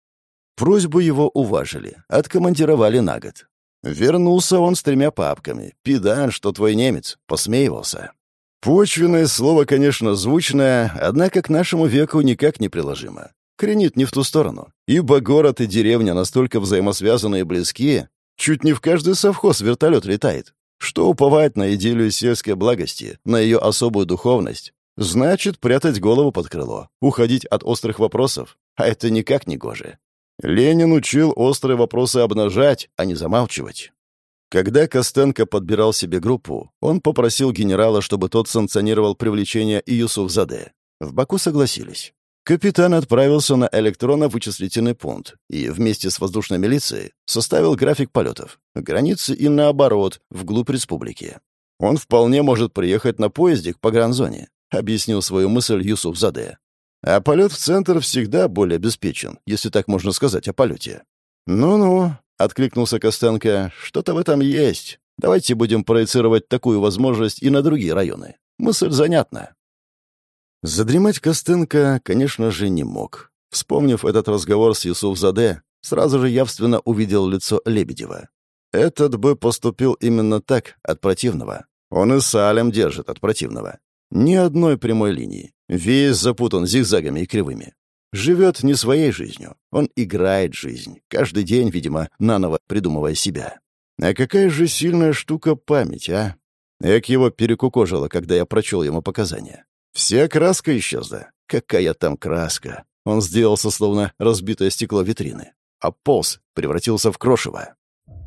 Просьбу его уважили, откомандировали на год. Вернулся он с тремя папками. «Педан, что твой немец», — посмеивался. Почвенное слово, конечно, звучное, однако к нашему веку никак не приложимо. Кренит не в ту сторону. Ибо город и деревня настолько взаимосвязаны и близки, чуть не в каждый совхоз вертолет летает. Что уповать на идиллию сельской благости, на ее особую духовность, значит прятать голову под крыло, уходить от острых вопросов, а это никак не гоже. Ленин учил острые вопросы обнажать, а не замалчивать. Когда Костенко подбирал себе группу, он попросил генерала, чтобы тот санкционировал привлечение Июсуфзаде. В Баку согласились. Капитан отправился на электронно-вычислительный пункт и вместе с воздушной милицией составил график полетов, границы и наоборот, вглубь республики. Он вполне может приехать на поезде к погранзоне, объяснил свою мысль Юсуф Заде. А полет в центр всегда более обеспечен, если так можно сказать о полете. «Ну-ну», — откликнулся Костенко, — «что-то в этом есть. Давайте будем проецировать такую возможность и на другие районы. Мысль занятна». Задремать Костенко, конечно же, не мог. Вспомнив этот разговор с Юсуф Заде, сразу же явственно увидел лицо Лебедева. Этот бы поступил именно так, от противного. Он и Салем держит от противного. Ни одной прямой линии. Весь запутан зигзагами и кривыми. Живет не своей жизнью. Он играет жизнь. Каждый день, видимо, наново придумывая себя. А какая же сильная штука память, а? Эк его перекукожило, когда я прочел ему показания. Вся краска исчезла. Какая там краска? Он сделался словно разбитое стекло витрины. А полз превратился в крошево.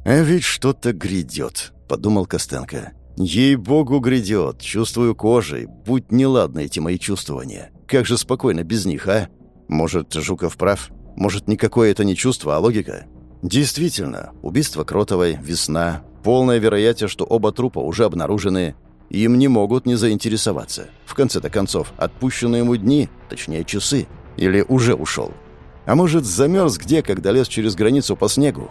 «А ведь что-то грядет», — подумал Костенко. Ей-богу, грядет, чувствую кожей, будь неладны эти мои чувствования. Как же спокойно без них, а? Может, Жуков прав? Может, никакое это не чувство, а логика? Действительно, убийство Кротовой, весна, полная вероятность, что оба трупа уже обнаружены, им не могут не заинтересоваться. В конце-то концов, отпущенные ему дни, точнее часы, или уже ушел. А может, замерз где, когда лез через границу по снегу?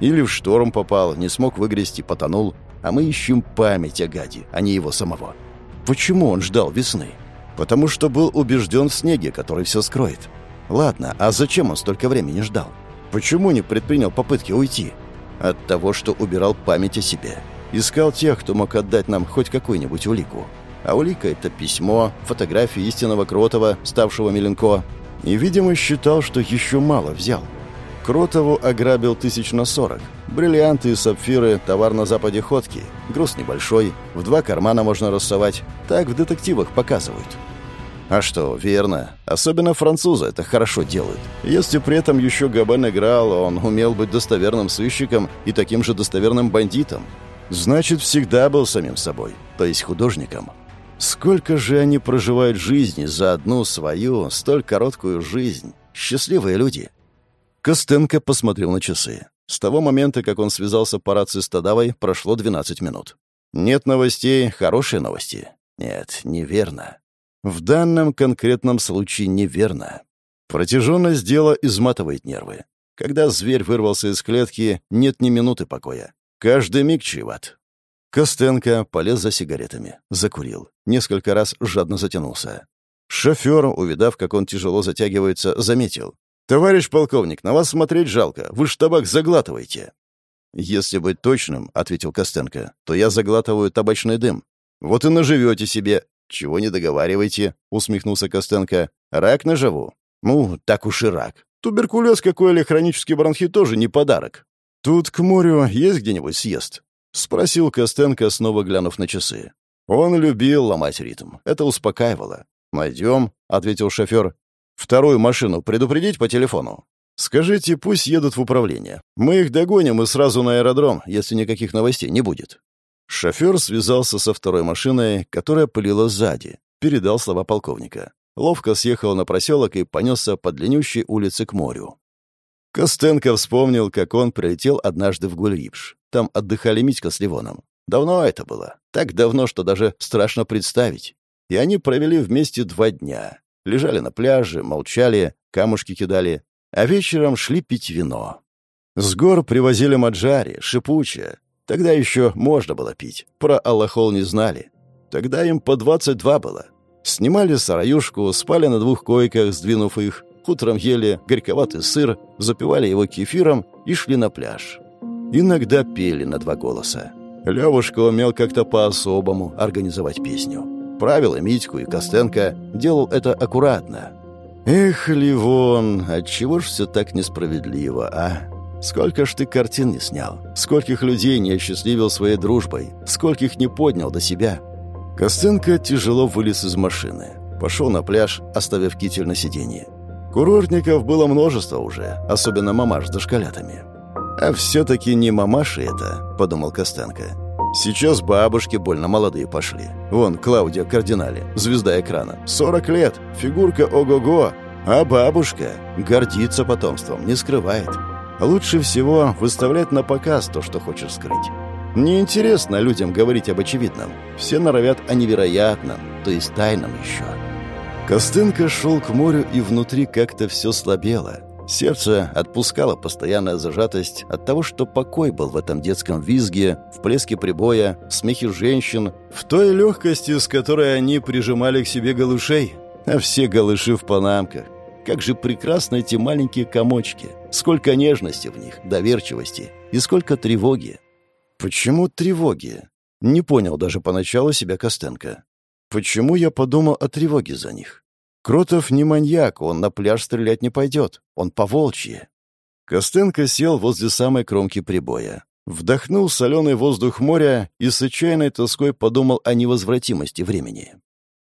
Или в шторм попал, не смог выгрести, потонул, а мы ищем память о гаде, а не его самого. Почему он ждал весны? Потому что был убежден в снеге, который все скроет. Ладно, а зачем он столько времени ждал? Почему не предпринял попытки уйти? От того, что убирал память о себе. Искал тех, кто мог отдать нам хоть какую-нибудь улику. А улика — это письмо, фотографии истинного Кротова, ставшего Меленко. И, видимо, считал, что еще мало взял. Кротову ограбил тысяч на сорок. Бриллианты и сапфиры, товар на западе ходки. Груз небольшой, в два кармана можно рассовать. Так в детективах показывают. А что, верно. Особенно французы это хорошо делают. Если при этом еще Габен играл, он умел быть достоверным сыщиком и таким же достоверным бандитом. Значит, всегда был самим собой, то есть художником. Сколько же они проживают жизни за одну свою, столь короткую жизнь. Счастливые люди. Костенко посмотрел на часы. С того момента, как он связался по рации с Тадавой, прошло 12 минут. Нет новостей, хорошие новости. Нет, неверно. В данном конкретном случае неверно. Протяженность дела изматывает нервы. Когда зверь вырвался из клетки, нет ни минуты покоя. Каждый миг чреват. Костенко полез за сигаретами, закурил. Несколько раз жадно затянулся. Шофер, увидав, как он тяжело затягивается, заметил. «Товарищ полковник, на вас смотреть жалко. Вы ж табак заглатываете». «Если быть точным», — ответил Костенко, — «то я заглатываю табачный дым. Вот и наживете себе». «Чего не договаривайте», — усмехнулся Костенко. «Рак наживу». «Ну, так уж и рак. Туберкулез какой или хронический бронхит тоже не подарок». «Тут к морю есть где-нибудь съезд?» — спросил Костенко, снова глянув на часы. Он любил ломать ритм. Это успокаивало. «Найдем», — ответил шофер. Вторую машину предупредить по телефону? Скажите, пусть едут в управление. Мы их догоним и сразу на аэродром, если никаких новостей не будет». Шофер связался со второй машиной, которая пылила сзади. Передал слова полковника. Ловко съехал на проселок и понесся по длиннющей улице к морю. Костенко вспомнил, как он прилетел однажды в Гульрипш. Там отдыхали Митька с Ливоном. Давно это было. Так давно, что даже страшно представить. И они провели вместе два дня. Лежали на пляже, молчали, камушки кидали, а вечером шли пить вино. С гор привозили маджари, шипучее. Тогда еще можно было пить. Про Аллахол не знали. Тогда им по 22 было. Снимали сараюшку, спали на двух койках, сдвинув их. Утром ели горьковатый сыр, запивали его кефиром и шли на пляж. Иногда пели на два голоса. Левушка умел как-то по-особому организовать песню. Правила Митьку и Костенко делал это аккуратно. «Эх, Ливон, отчего ж все так несправедливо, а? Сколько ж ты картин не снял? Скольких людей не осчастливил своей дружбой? Скольких не поднял до себя?» Костенко тяжело вылез из машины. Пошел на пляж, оставив китель на сиденье. Курортников было множество уже, особенно мамаш с дошколятами. «А все-таки не мамаши это», — подумал Костенко. Сейчас бабушки больно молодые пошли. Вон, Клаудия Кардинали, звезда экрана. 40 лет, фигурка ого-го. А бабушка гордится потомством, не скрывает. Лучше всего выставлять на показ то, что хочешь скрыть. Неинтересно людям говорить об очевидном. Все норовят о невероятном, то есть тайном еще. Костынка шел к морю, и внутри как-то все слабело. Сердце отпускало постоянная зажатость от того, что покой был в этом детском визге, в плеске прибоя, в смехе женщин, в той легкости, с которой они прижимали к себе голышей, а все голыши в панамках. Как же прекрасны эти маленькие комочки, сколько нежности в них, доверчивости и сколько тревоги. Почему тревоги? Не понял даже поначалу себя Костенко. Почему я подумал о тревоге за них? Кротов не маньяк, он на пляж стрелять не пойдет. Он по. Костенко сел возле самой кромки прибоя. Вдохнул соленый воздух моря и с отчаянной тоской подумал о невозвратимости времени.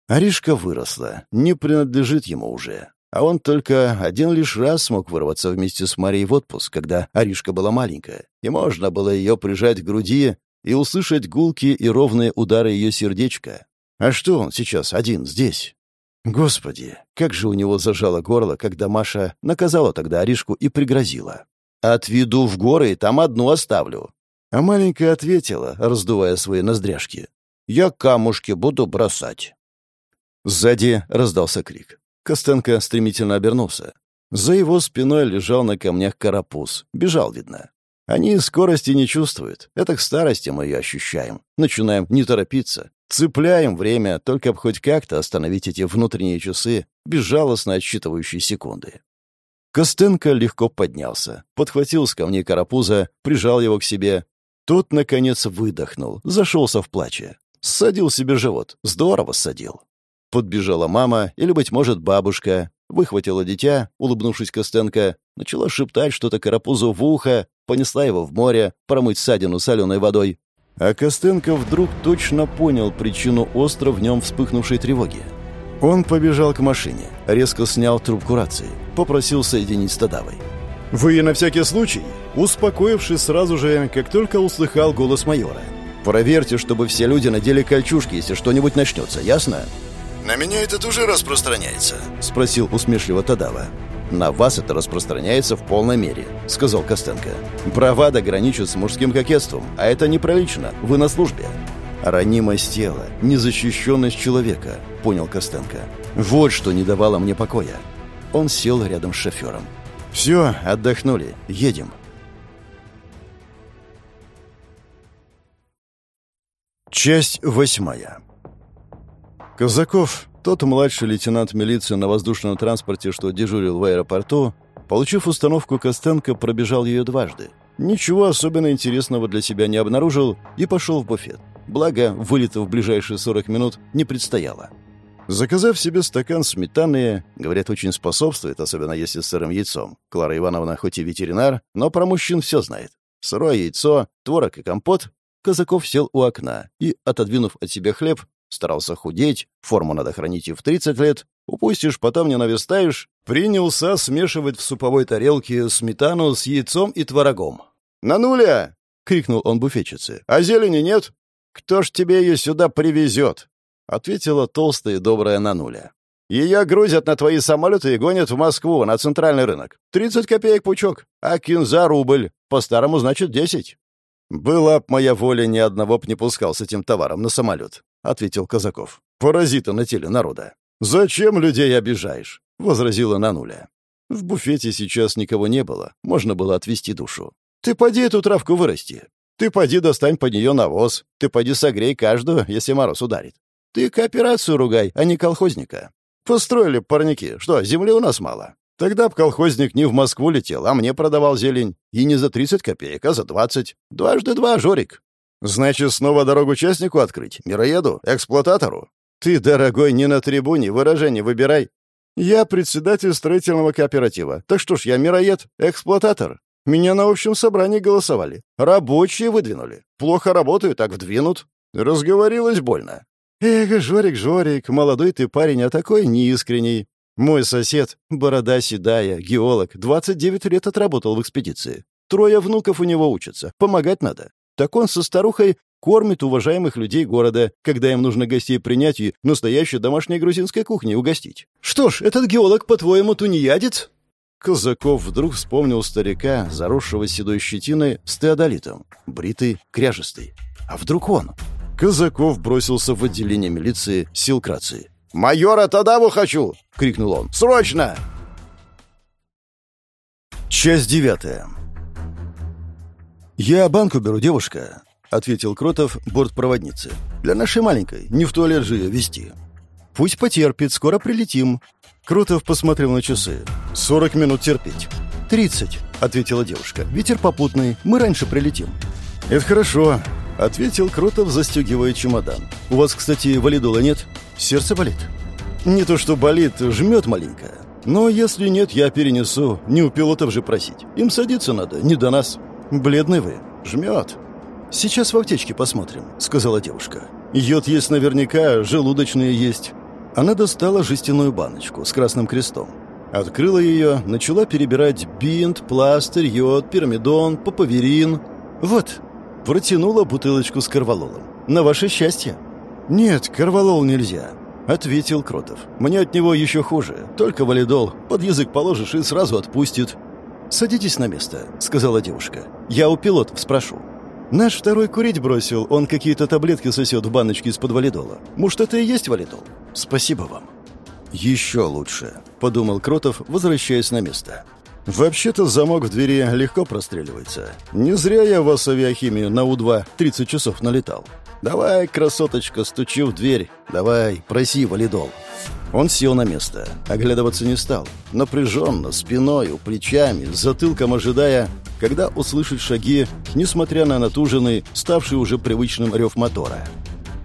Аришка выросла, не принадлежит ему уже. А он только один лишь раз смог вырваться вместе с Марией в отпуск, когда Аришка была маленькая, и можно было ее прижать к груди, и услышать гулкие и ровные удары ее сердечка. А что он сейчас один здесь? Господи, как же у него зажало горло, когда Маша наказала тогда Аришку и пригрозила. «Отведу в горы и там одну оставлю». А маленькая ответила, раздувая свои ноздряшки. «Я камушки буду бросать». Сзади раздался крик. Костенко стремительно обернулся. За его спиной лежал на камнях карапуз. Бежал, видно. Они скорости не чувствуют. Это к старости мы ее ощущаем. Начинаем не торопиться. Цепляем время, только б хоть как-то остановить эти внутренние часы, безжалостно отсчитывающие секунды. Костенко легко поднялся, подхватил с камней карапуза, прижал его к себе. Тот, наконец, выдохнул, зашелся в плаче. Ссадил себе живот. Здорово ссадил. Подбежала мама или, быть может, бабушка, выхватила дитя, улыбнувшись Костенко, начала шептать что-то карапузу в ухо, понесла его в море, промыть ссадину соленой водой. А Костенко вдруг точно понял причину остро в нем вспыхнувшей тревоги. Он побежал к машине, резко снял трубку рации, попросил соединить с Тадавой. «Вы на всякий случай?» Успокоившись сразу же, как только услыхал голос майора. «Проверьте, чтобы все люди надели кольчужки, если что-нибудь начнется, ясно?» «На меня это тоже распространяется?» — спросил усмешливо Тадава. «На вас это распространяется в полной мере», — сказал Костенко. «Бравада граничит с мужским кокетством, а это неприлично. Вы на службе». «Ранимость тела, незащищенность человека», — понял Костенко. «Вот что не давало мне покоя». Он сел рядом с шофером. «Все, отдохнули. Едем». Часть восьмая. Казаков, тот младший лейтенант милиции на воздушном транспорте, что дежурил в аэропорту, получив установку Костенко, пробежал ее дважды. Ничего особенно интересного для себя не обнаружил и пошел в буфет. Благо, вылета в ближайшие 40 минут не предстояло. Заказав себе стакан сметаны, говорят, очень способствует, особенно если с сырым яйцом. Клара Ивановна хоть и ветеринар, но про мужчин все знает. Сырое яйцо, творог и компот. Казаков сел у окна и, отодвинув от себя хлеб, старался худеть, форму надо хранить и в 30 лет, упустишь, потом не наверстаешь, принялся смешивать в суповой тарелке сметану с яйцом и творогом. «На нуля!» — крикнул он буфетчице. «А зелени нет? Кто ж тебе ее сюда привезет?» — ответила толстая и добрая Нануля. «Ее грузят на твои самолеты и гонят в Москву, на центральный рынок. Тридцать копеек пучок, а кинза рубль. По-старому, значит, десять». «Была б моя воля, ни одного б не пускал с этим товаром на самолет», — ответил Казаков. «Паразита на теле народа». «Зачем людей обижаешь?» — возразила Нануля. В буфете сейчас никого не было, можно было отвести душу. «Ты поди эту травку вырасти. Ты поди достань под нее навоз. Ты поди согрей каждую, если мороз ударит. Ты кооперацию ругай, а не колхозника. Построили парники. Что, земли у нас мало? Тогда б колхозник не в Москву летел, а мне продавал зелень. И не за 30 копеек, а за 20. Дважды два, Жорик. Значит, снова дорогу частнику открыть? Мироеду? Эксплуататору? Ты, дорогой, не на трибуне, выражение выбирай. Я председатель строительного кооператива. Так что ж, я мироед, эксплуататор. Меня на общем собрании голосовали. Рабочие выдвинули. Плохо работаю, так вдвинут. Разговорилась больно. Эх, Жорик, Жорик, молодой ты парень, а такой неискренний. Мой сосед, борода седая, геолог, 29 лет отработал в экспедиции. Трое внуков у него учатся, помогать надо. Так он со старухой кормит уважаемых людей города, когда им нужно гостей принять и настоящей домашней грузинской кухней угостить. Что ж, этот геолог, по-твоему, тунеядец? Казаков вдруг вспомнил старика, заросшего седой щетиной, с теодолитом, бритый, кряжестый. А вдруг он? Казаков бросился в отделение милиции сил крации. «Майора Тадаву хочу!» — крикнул он. «Срочно!» Часть девятая. «Я банку беру, девушка», — ответил Кротов бортпроводнице. «Для нашей маленькой. Не в туалет же ее везти». «Пусть потерпит, скоро прилетим». Кротов посмотрел на часы. «Сорок минут терпеть». «Тридцать», — ответила девушка. «Ветер попутный. Мы раньше прилетим». «Это хорошо», — ответил Кротов, застегивая чемодан. «У вас, кстати, валидола нет?» Сердце болит? Не то что болит, жмет маленько. Но если нет, я перенесу. Не у пилотов же просить. Им садиться надо, не до нас. Бледный вы. Жмет. Сейчас в аптечке посмотрим, сказала девушка. Йод есть наверняка, желудочные есть. Она достала жестяную баночку с красным крестом. Открыла ее, начала перебирать бинт, пластырь, йод, пирамидон, папаверин. Вот. Протянула бутылочку с корвалолом. «На ваше счастье». «Нет, корвалол нельзя», — ответил Кротов. «Мне от него еще хуже. Только валидол. Под язык положишь и сразу отпустит». «Садитесь на место», — сказала девушка. «Я у пилотов спрошу». «Наш второй курить бросил. Он какие-то таблетки сосет в баночке из-под валидола. Может, это и есть валидол?» «Спасибо вам». «Еще лучше», — подумал Кротов, возвращаясь на место. «Вообще-то замок в двери легко простреливается. Не зря я вас авиахимию на У-2 30 часов налетал. Давай, красоточка, стучи в дверь. Давай, проси валидол». Он сел на место. Оглядываться не стал. Напряженно, спиной, плечами, затылком ожидая, когда услышит шаги, несмотря на натуженный, ставший уже привычным рев мотора.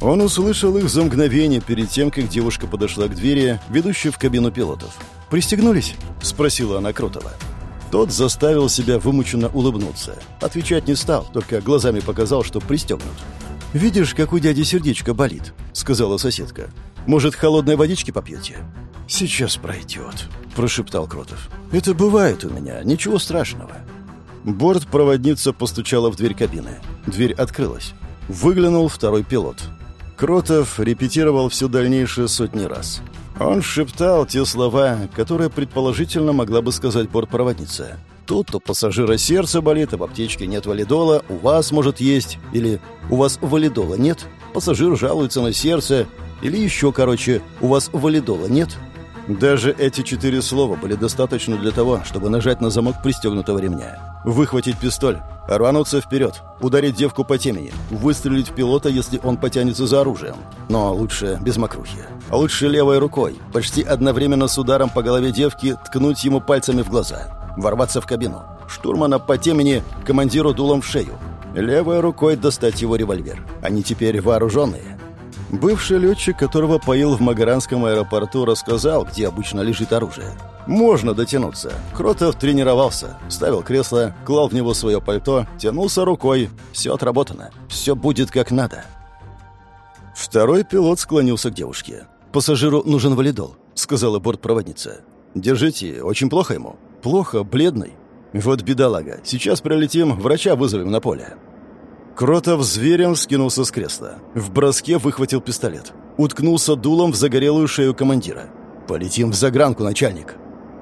Он услышал их за мгновение перед тем, как девушка подошла к двери, ведущей в кабину пилотов. «Пристегнулись?» — спросила она Кротова. Тот заставил себя вымученно улыбнуться. Отвечать не стал, только глазами показал, что пристегнут. «Видишь, как у дяди сердечко болит», — сказала соседка. «Может, холодной водички попьете?» «Сейчас пройдет», — прошептал Кротов. «Это бывает у меня, ничего страшного». Бортпроводница постучала в дверь кабины. Дверь открылась. Выглянул второй пилот. Кротов репетировал все дальнейшие сотни раз. Он шептал те слова, которые предположительно могла бы сказать бортпроводница. Тут у пассажира сердце болит, а в аптечке нет валидола, у вас может есть, или у вас валидола нет, пассажир жалуется на сердце, или еще, короче, у вас валидола нет. Даже эти четыре слова были достаточно для того, чтобы нажать на замок пристегнутого ремня. Выхватить пистоль, рвануться вперед, ударить девку по темени, выстрелить в пилота, если он потянется за оружием. Но лучше без мокрухи. А лучше левой рукой, почти одновременно с ударом по голове девки, ткнуть ему пальцами в глаза ворваться в кабину. Штурмана по темени командиру дулом в шею. Левой рукой достать его револьвер. Они теперь вооруженные. Бывший летчик, которого поил в Магаранском аэропорту, рассказал, где обычно лежит оружие. Можно дотянуться. Кротов тренировался. Ставил кресло, клал в него свое пальто, тянулся рукой. Все отработано. Все будет как надо. Второй пилот склонился к девушке. «Пассажиру нужен валидол», — сказала бортпроводница. «Держите, очень плохо ему». Плохо, бледный. Вот бедолага. Сейчас прилетим, врача вызовем на поле. Кротов зверем скинулся с кресла. В броске выхватил пистолет. Уткнулся дулом в загорелую шею командира. «Полетим в загранку, начальник!»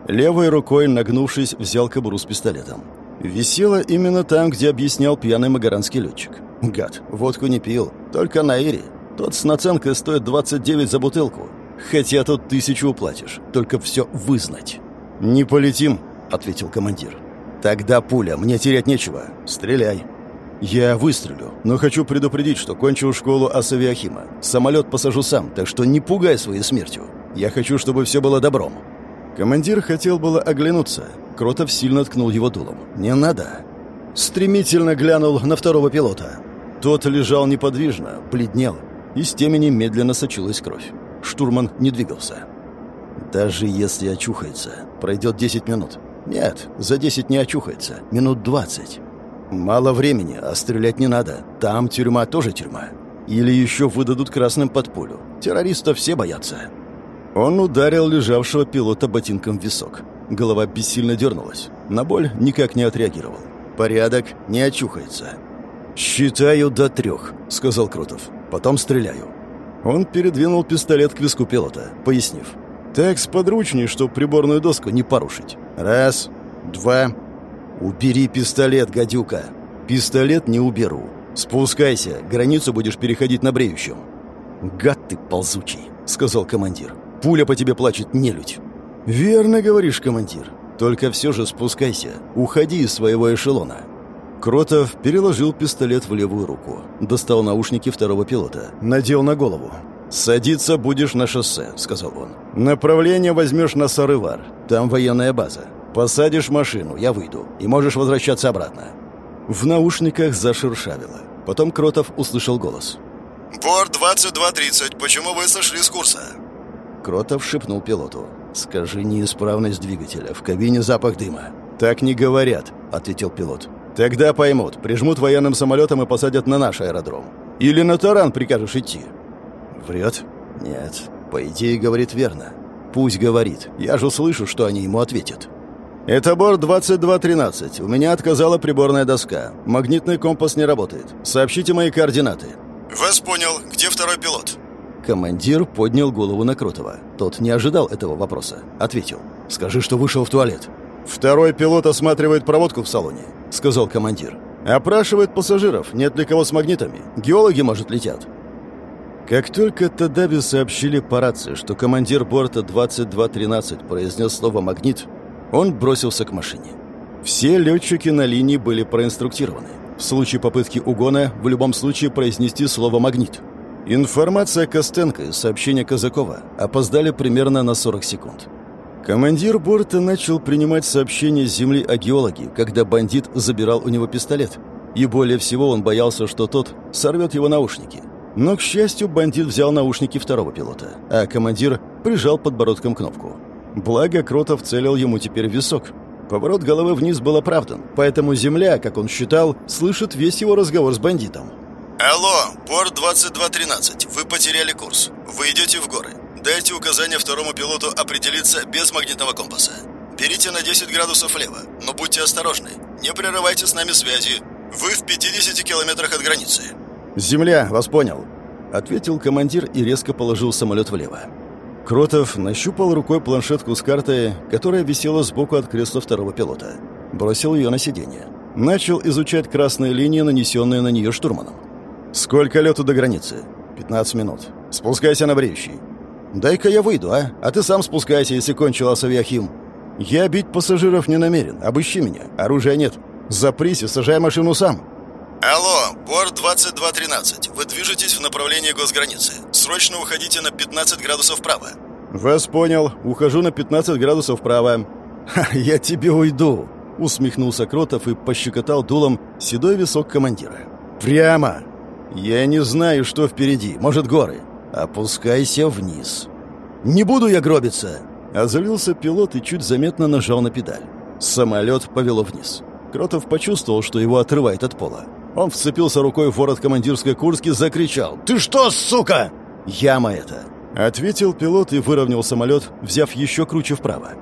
Левой рукой, нагнувшись, взял кобуру с пистолетом. Висела именно там, где объяснял пьяный магаранский летчик. Гад, водку не пил, только на Ире. Тот с наценкой стоит 29 за бутылку. Хотя тут тысячу уплатишь, только все вызнать. «Не полетим», ответил командир. «Тогда пуля, мне терять нечего. Стреляй». «Я выстрелю, но хочу предупредить, что кончил школу Асавиахима. Самолет посажу сам, так что не пугай своей смертью. Я хочу, чтобы все было добром». Командир хотел было оглянуться. Кротов сильно ткнул его дулом. «Не надо». Стремительно глянул на второго пилота. Тот лежал неподвижно, бледнел. Из темени медленно сочилась кровь. Штурман не двигался. «Даже если очухается, пройдет 10 минут. «Нет, за десять не очухается. Минут двадцать. Мало времени, а стрелять не надо. Там тюрьма тоже тюрьма. Или еще выдадут красным под пулю. Террористов все боятся». Он ударил лежавшего пилота ботинком в висок. Голова бессильно дернулась. На боль никак не отреагировал. «Порядок, не очухается». «Считаю до трех», — сказал Крутов. «Потом стреляю». Он передвинул пистолет к виску пилота, пояснив. «Так сподручней, чтоб приборную доску не порушить. Раз, два. Убери пистолет, гадюка. Пистолет не уберу. Спускайся, границу будешь переходить на бреющем. Гад ты ползучий, сказал командир. Пуля по тебе плачет, нелюдь. Верно говоришь, командир. Только все же спускайся. Уходи из своего эшелона. Кротов переложил пистолет в левую руку. Достал наушники второго пилота. Надел на голову. «Садиться будешь на шоссе», — сказал он. «Направление возьмешь на Сарывар. Там военная база. Посадишь машину, я выйду, и можешь возвращаться обратно». В наушниках зашуршавило. Потом Кротов услышал голос. «Борт 2230, почему вы сошли с курса?» Кротов шепнул пилоту. «Скажи неисправность двигателя, в кабине запах дыма». «Так не говорят», — ответил пилот. «Тогда поймут, прижмут военным самолетом и посадят на наш аэродром. Или на таран прикажешь идти». Врет? Нет. По идее, говорит верно. Пусть говорит. Я же слышу, что они ему ответят. «Это борт 2213. У меня отказала приборная доска. Магнитный компас не работает. Сообщите мои координаты». «Вас понял. Где второй пилот?» Командир поднял голову на Кротова. Тот не ожидал этого вопроса. Ответил. «Скажи, что вышел в туалет». «Второй пилот осматривает проводку в салоне», — сказал командир. «Опрашивает пассажиров, нет ли кого с магнитами. Геологи, может, летят». Как только Тадаби сообщили по рации, что командир борта 2213 произнес слово «магнит», он бросился к машине. Все летчики на линии были проинструктированы. В случае попытки угона в любом случае произнести слово «магнит». Информация Костенко и сообщение Казакова опоздали примерно на 40 секунд. Командир борта начал принимать сообщения с земли о геологе, когда бандит забирал у него пистолет. И более всего он боялся, что тот сорвет его наушники. Но, к счастью, бандит взял наушники второго пилота, а командир прижал подбородком кнопку. Благо, Кротов целил ему теперь в висок. Поворот головы вниз был оправдан, поэтому земля, как он считал, слышит весь его разговор с бандитом. «Алло, борт 2213. Вы потеряли курс. Вы идете в горы. Дайте указание второму пилоту определиться без магнитного компаса. Берите на 10 градусов влево, но будьте осторожны. Не прерывайте с нами связи. Вы в 50 километрах от границы». «Земля, вас понял», — ответил командир и резко положил самолет влево. Кротов нащупал рукой планшетку с картой, которая висела сбоку от кресла второго пилота. Бросил ее на сиденье. Начал изучать красные линии, нанесенные на нее штурманом. «Сколько лету до границы?» «15 минут. Спускайся на бреющий». «Дай-ка я выйду, а? А ты сам спускайся, если кончил Асавиахим». «Я бить пассажиров не намерен. Обыщи меня. Оружия нет. Запрись и сажай машину сам». Алло, борт 2213. Вы движетесь в направлении госграницы. Срочно уходите на 15 градусов вправо. «Вас понял. Ухожу на 15 градусов вправо». «Ха, я тебе уйду», — усмехнулся Кротов и пощекотал дулом седой висок командира. «Прямо!» «Я не знаю, что впереди. Может, горы. Опускайся вниз». «Не буду я гробиться!» Озлился пилот и чуть заметно нажал на педаль. Самолет повело вниз. Кротов почувствовал, что его отрывает от пола. Он вцепился рукой в ворот командирской куртки, закричал «Ты что, сука?» «Яма это!» Ответил пилот и выровнял самолет, взяв еще круче вправо.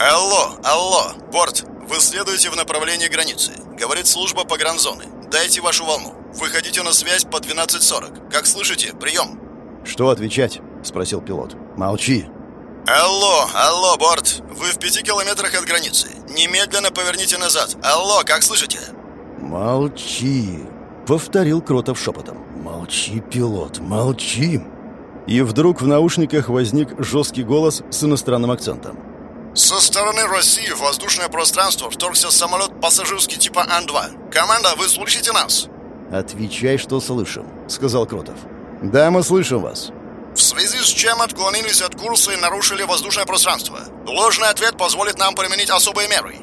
Алло, алло, борт. Вы следуете в направлении границы. Говорит служба погранзоны. Дайте вашу волну. Выходите на связь по 12.40. Как слышите? Прием. «Что отвечать?» — спросил пилот. «Молчи!» Алло, алло, борт. Вы в пяти километрах от границы. Немедленно поверните назад. Алло, как слышите? «Молчи!» — повторил Кротов шепотом. «Молчи, пилот, молчи!» И вдруг в наушниках возник жесткий голос с иностранным акцентом. Со стороны России в воздушное пространство вторгся самолет пассажирский типа Ан-2. Команда, вы слышите нас? «Отвечай, что слышим», — сказал Кротов. «Да, мы слышим вас». В связи с чем отклонились от курса и нарушили воздушное пространство. Ложный ответ позволит нам применить особые меры.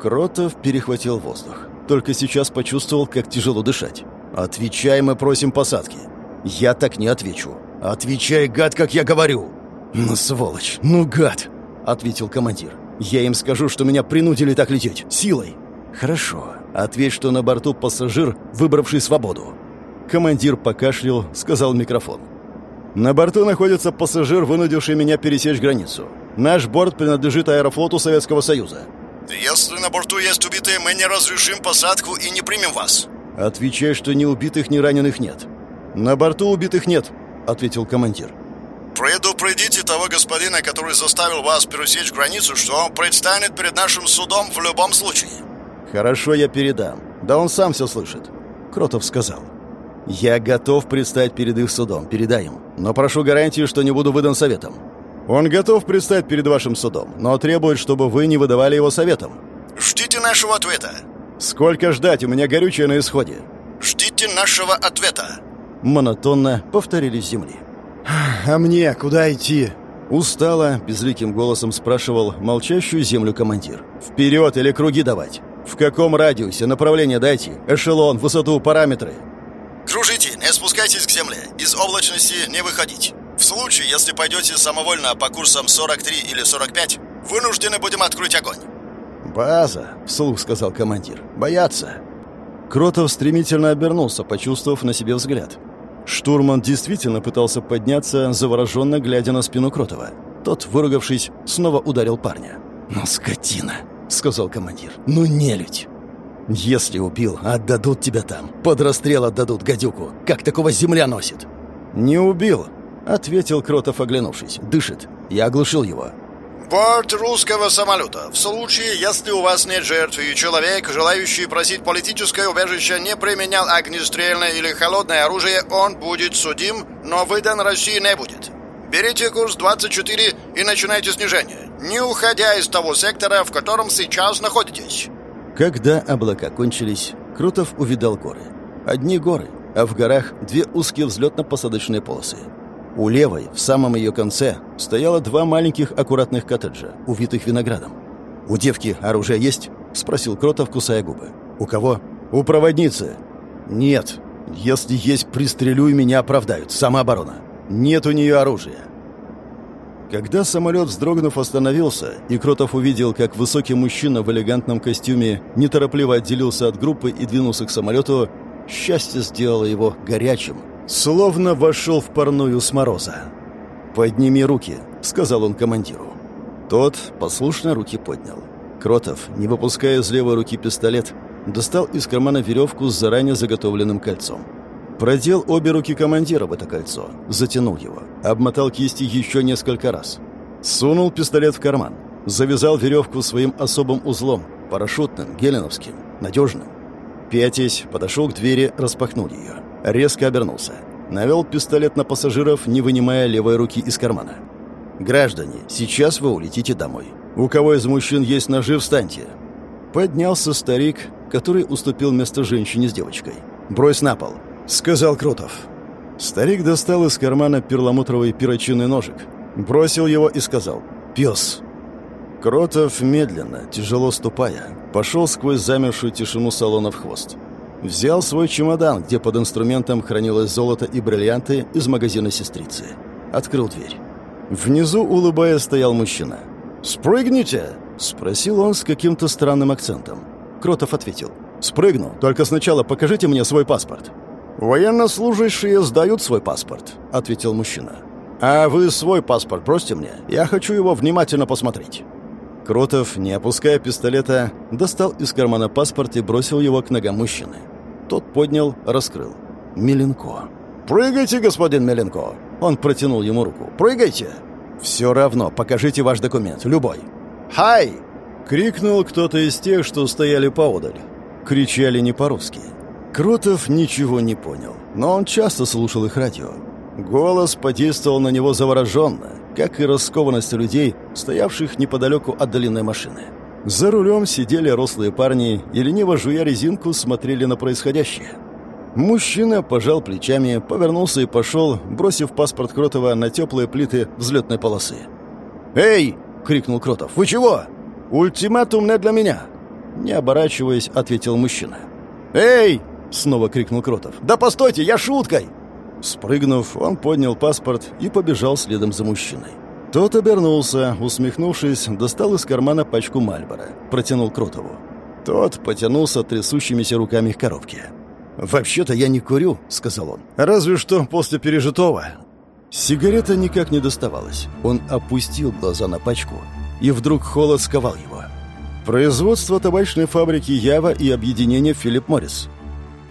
Кротов перехватил воздух. Только сейчас почувствовал, как тяжело дышать. «Отвечай, мы просим посадки». «Я так не отвечу». «Отвечай, гад, как я говорю!» «Ну, сволочь, ну, гад!» — ответил командир. «Я им скажу, что меня принудили так лететь. Силой». «Хорошо. Ответь, что на борту пассажир, выбравший свободу». Командир покашлял, сказал микрофон. «На борту находится пассажир, вынудивший меня пересечь границу. Наш борт принадлежит аэрофлоту Советского Союза. Если на борту есть убитые, мы не разрешим посадку и не примем вас. «Отвечай, что ни убитых, ни раненых нет». На борту убитых нет», — ответил командир. Предупредите того господина, который заставил вас пересечь границу, что он предстанет перед нашим судом в любом случае. «Хорошо, я передам. Да он сам все слышит», — Кротов сказал. «Я готов предстать перед их судом, передай им. Но прошу гарантии, что не буду выдан советом». «Он готов предстать перед вашим судом, но требует, чтобы вы не выдавали его советом». Ждите нашего ответа. «Сколько ждать? У меня горючее на исходе». Ждите нашего ответа. Монотонно повторили с земли. «А мне куда идти?» Устало, безликим голосом спрашивал молчащую землю командир. «Вперед или круги давать? В каком радиусе? Направление дайте? Эшелон, высоту, параметры?» Кружите, не спускайтесь к земле. Из облачности не выходить. Случае, если пойдете самовольно по курсам 43 или 45, вынуждены будем открыть огонь. «База», — вслух сказал командир. «Боятся». Кротов стремительно обернулся, почувствовав на себе взгляд. Штурман действительно пытался подняться, завороженно глядя на спину Кротова. Тот, выругавшись, снова ударил парня. «Ну, скотина!» — сказал командир. «Ну, нелюдь!» «Если убил, отдадут тебя там. Под расстрел отдадут гадюку. Как такого земля носит?» «Не убил», — ответил Кротов, оглянувшись. «Дышит. Я оглушил его». «Борт русского самолета. В случае, если у вас нет жертв и человек, желающий просить политическое убежище, не применял огнестрельное или холодное оружие, он будет судим, но выдан России не будет. Берите курс 24 и начинайте снижение, не уходя из того сектора, в котором сейчас находитесь». Когда облака кончились, Крутов увидал горы. Одни горы, а в горах две узкие взлетно-посадочные полосы. У левой, в самом ее конце, стояло два маленьких аккуратных коттеджа, увитых виноградом. «У девки оружие есть?» — спросил Кротов, кусая губы. «У кого?» «У проводницы». «Нет. Если есть, пристрелю и меня оправдают. Самооборона. Нет у нее оружия». Когда самолет, вздрогнув, остановился, и Кротов увидел, как высокий мужчина в элегантном костюме неторопливо отделился от группы и двинулся к самолету, счастье сделало его горячим, словно вошел в парную с мороза. «Подними руки», — сказал он командиру. Тот послушно руки поднял. Кротов, не выпуская из левой руки пистолет, достал из кармана веревку с заранее заготовленным кольцом. Продел обе руки командира в это кольцо, затянул его, обмотал кисти еще несколько раз. Сунул пистолет в карман, завязал веревку своим особым узлом, парашютным, геленовским, надежным. Пятясь, подошел к двери, распахнул ее. Резко обернулся. Навел пистолет на пассажиров, не вынимая левой руки из кармана. «Граждане, сейчас вы улетите домой. У кого из мужчин есть ножи, встаньте». Поднялся старик, который уступил место женщине с девочкой. «Брось на пол», — сказал Крутов. Старик достал из кармана перламутровый перочинный ножик, бросил его и сказал «Пес». Кротов медленно, тяжело ступая, пошел сквозь замершую тишину салона в хвост. Взял свой чемодан, где под инструментом хранилось золото и бриллианты из магазина сестрицы. Открыл дверь. Внизу, улыбаясь, стоял мужчина. «Спрыгните!» — спросил он с каким-то странным акцентом. Кротов ответил. «Спрыгну, только сначала покажите мне свой паспорт». «Военнослужащие сдают свой паспорт», — ответил мужчина. «А вы свой паспорт бросьте мне, я хочу его внимательно посмотреть». Кротов, не опуская пистолета, достал из кармана паспорт и бросил его к ногам мужчины. Тот поднял, раскрыл. Меленко. «Прыгайте, господин Меленко!» Он протянул ему руку. «Прыгайте!» «Все равно, покажите ваш документ, любой». «Хай!» — крикнул кто-то из тех, что стояли поодаль. Кричали не по-русски. Кротов ничего не понял, но он часто слушал их радио. Голос подействовал на него завороженно, как и раскованность людей, стоявших неподалеку от длинной машины. За рулем сидели рослые парни и, лениво жуя резинку, смотрели на происходящее. Мужчина пожал плечами, повернулся и пошел, бросив паспорт Кротова на теплые плиты взлетной полосы. «Эй!» — крикнул Кротов. «Вы чего? Ультиматум не для меня!» Не оборачиваясь, ответил мужчина. «Эй!» — снова крикнул Кротов. «Да постойте, я шуткой!» Спрыгнув, он поднял паспорт и побежал следом за мужчиной. Тот обернулся, усмехнувшись, достал из кармана пачку Мальбора, протянул Кротову. Тот потянулся трясущимися руками к коробке. «Вообще-то я не курю», — сказал он. «Разве что после пережитого». Сигарета никак не доставалась. Он опустил глаза на пачку, и вдруг холод сковал его. Производство табачной фабрики «Ява» и объединение «Филипп Моррис».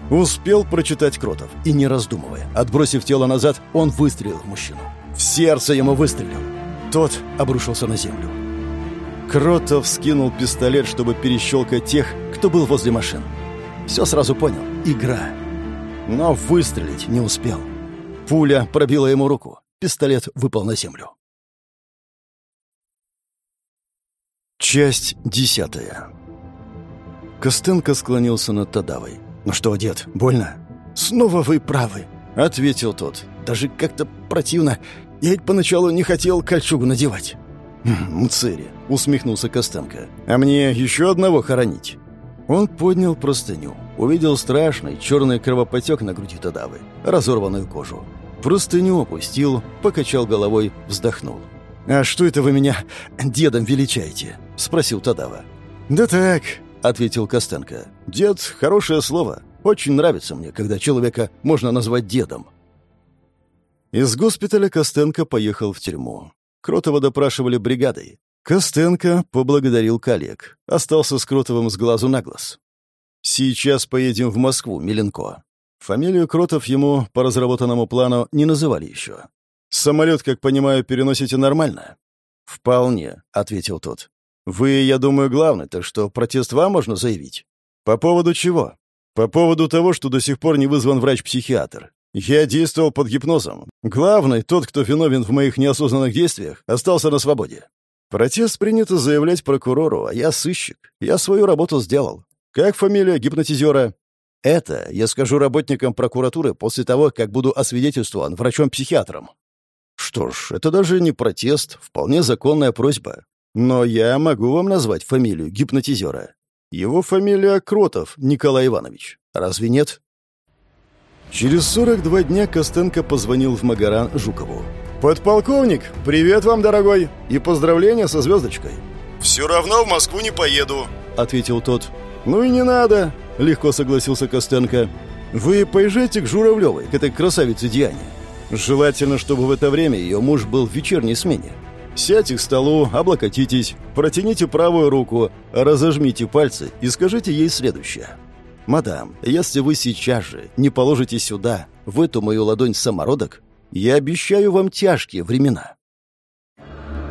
Успел прочитать Кротов, и не раздумывая, отбросив тело назад, он выстрелил в мужчину. В сердце ему выстрелил. Тот обрушился на землю. Кротов скинул пистолет, чтобы перещелкать тех, кто был возле машин. Все сразу понял. Игра. Но выстрелить не успел. Пуля пробила ему руку. Пистолет выпал на землю. Часть десятая. Костенко склонился над Тадавой. «Ну что, дед, больно?» «Снова вы правы», — ответил тот. «Даже как-то противно. Я ведь поначалу не хотел кольчугу надевать». «Хм, «Мцери», — усмехнулся Костенко. «А мне еще одного хоронить?» Он поднял простыню, увидел страшный черный кровопотек на груди Тадавы, разорванную кожу. Простыню опустил, покачал головой, вздохнул. «А что это вы меня дедом величаете?» — спросил Тадава. «Да так», — ответил Костенко. «Дед — хорошее слово. Очень нравится мне, когда человека можно назвать дедом». Из госпиталя Костенко поехал в тюрьму. Кротова допрашивали бригадой. Костенко поблагодарил коллег. Остался с Кротовым с глазу на глаз. «Сейчас поедем в Москву, Миленко». Фамилию Кротов ему по разработанному плану не называли еще. «Самолет, как понимаю, переносите нормально?» «Вполне», — ответил тот. «Вы, я думаю, главный, так что протест вам можно заявить?» «По поводу чего?» «По поводу того, что до сих пор не вызван врач-психиатр. Я действовал под гипнозом. Главный, тот, кто виновен в моих неосознанных действиях, остался на свободе. Протест принято заявлять прокурору, а я сыщик. Я свою работу сделал. Как фамилия гипнотизера? Это я скажу работникам прокуратуры после того, как буду освидетельствован врачом-психиатром. Что ж, это даже не протест, вполне законная просьба. Но я могу вам назвать фамилию гипнотизера. Его фамилия Кротов Николай Иванович. Разве нет? Через 42 дня Костенко позвонил в Магаран Жукову. «Подполковник, привет вам, дорогой, и поздравления со звездочкой». «Все равно в Москву не поеду», — ответил тот. «Ну и не надо», — легко согласился Костенко. «Вы поезжайте к Журавлевой, к этой красавице Диане. Желательно, чтобы в это время ее муж был в вечерней смене. Сядьте к столу, облокотитесь, протяните правую руку, разожмите пальцы и скажите ей следующее. «Мадам, если вы сейчас же не положите сюда, в эту мою ладонь самородок, я обещаю вам тяжкие времена».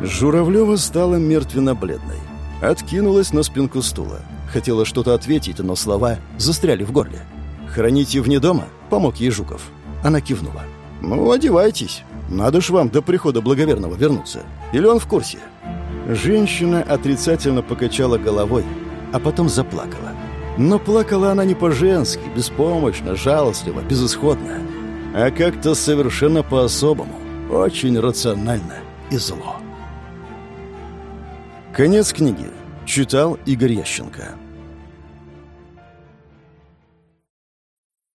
Журавлева стала мертвенно-бледной. Откинулась на спинку стула. Хотела что-то ответить, но слова застряли в горле. «Храните вне дома?» — помог ей Жуков. Она кивнула. «Ну, одевайтесь. Надо ж вам до прихода благоверного вернуться. Или он в курсе?» Женщина отрицательно покачала головой, а потом заплакала. Но плакала она не по-женски, беспомощно, жалостливо, безысходно, а как-то совершенно по-особому, очень рационально и зло. Конец книги. Читал Игорь Ященко.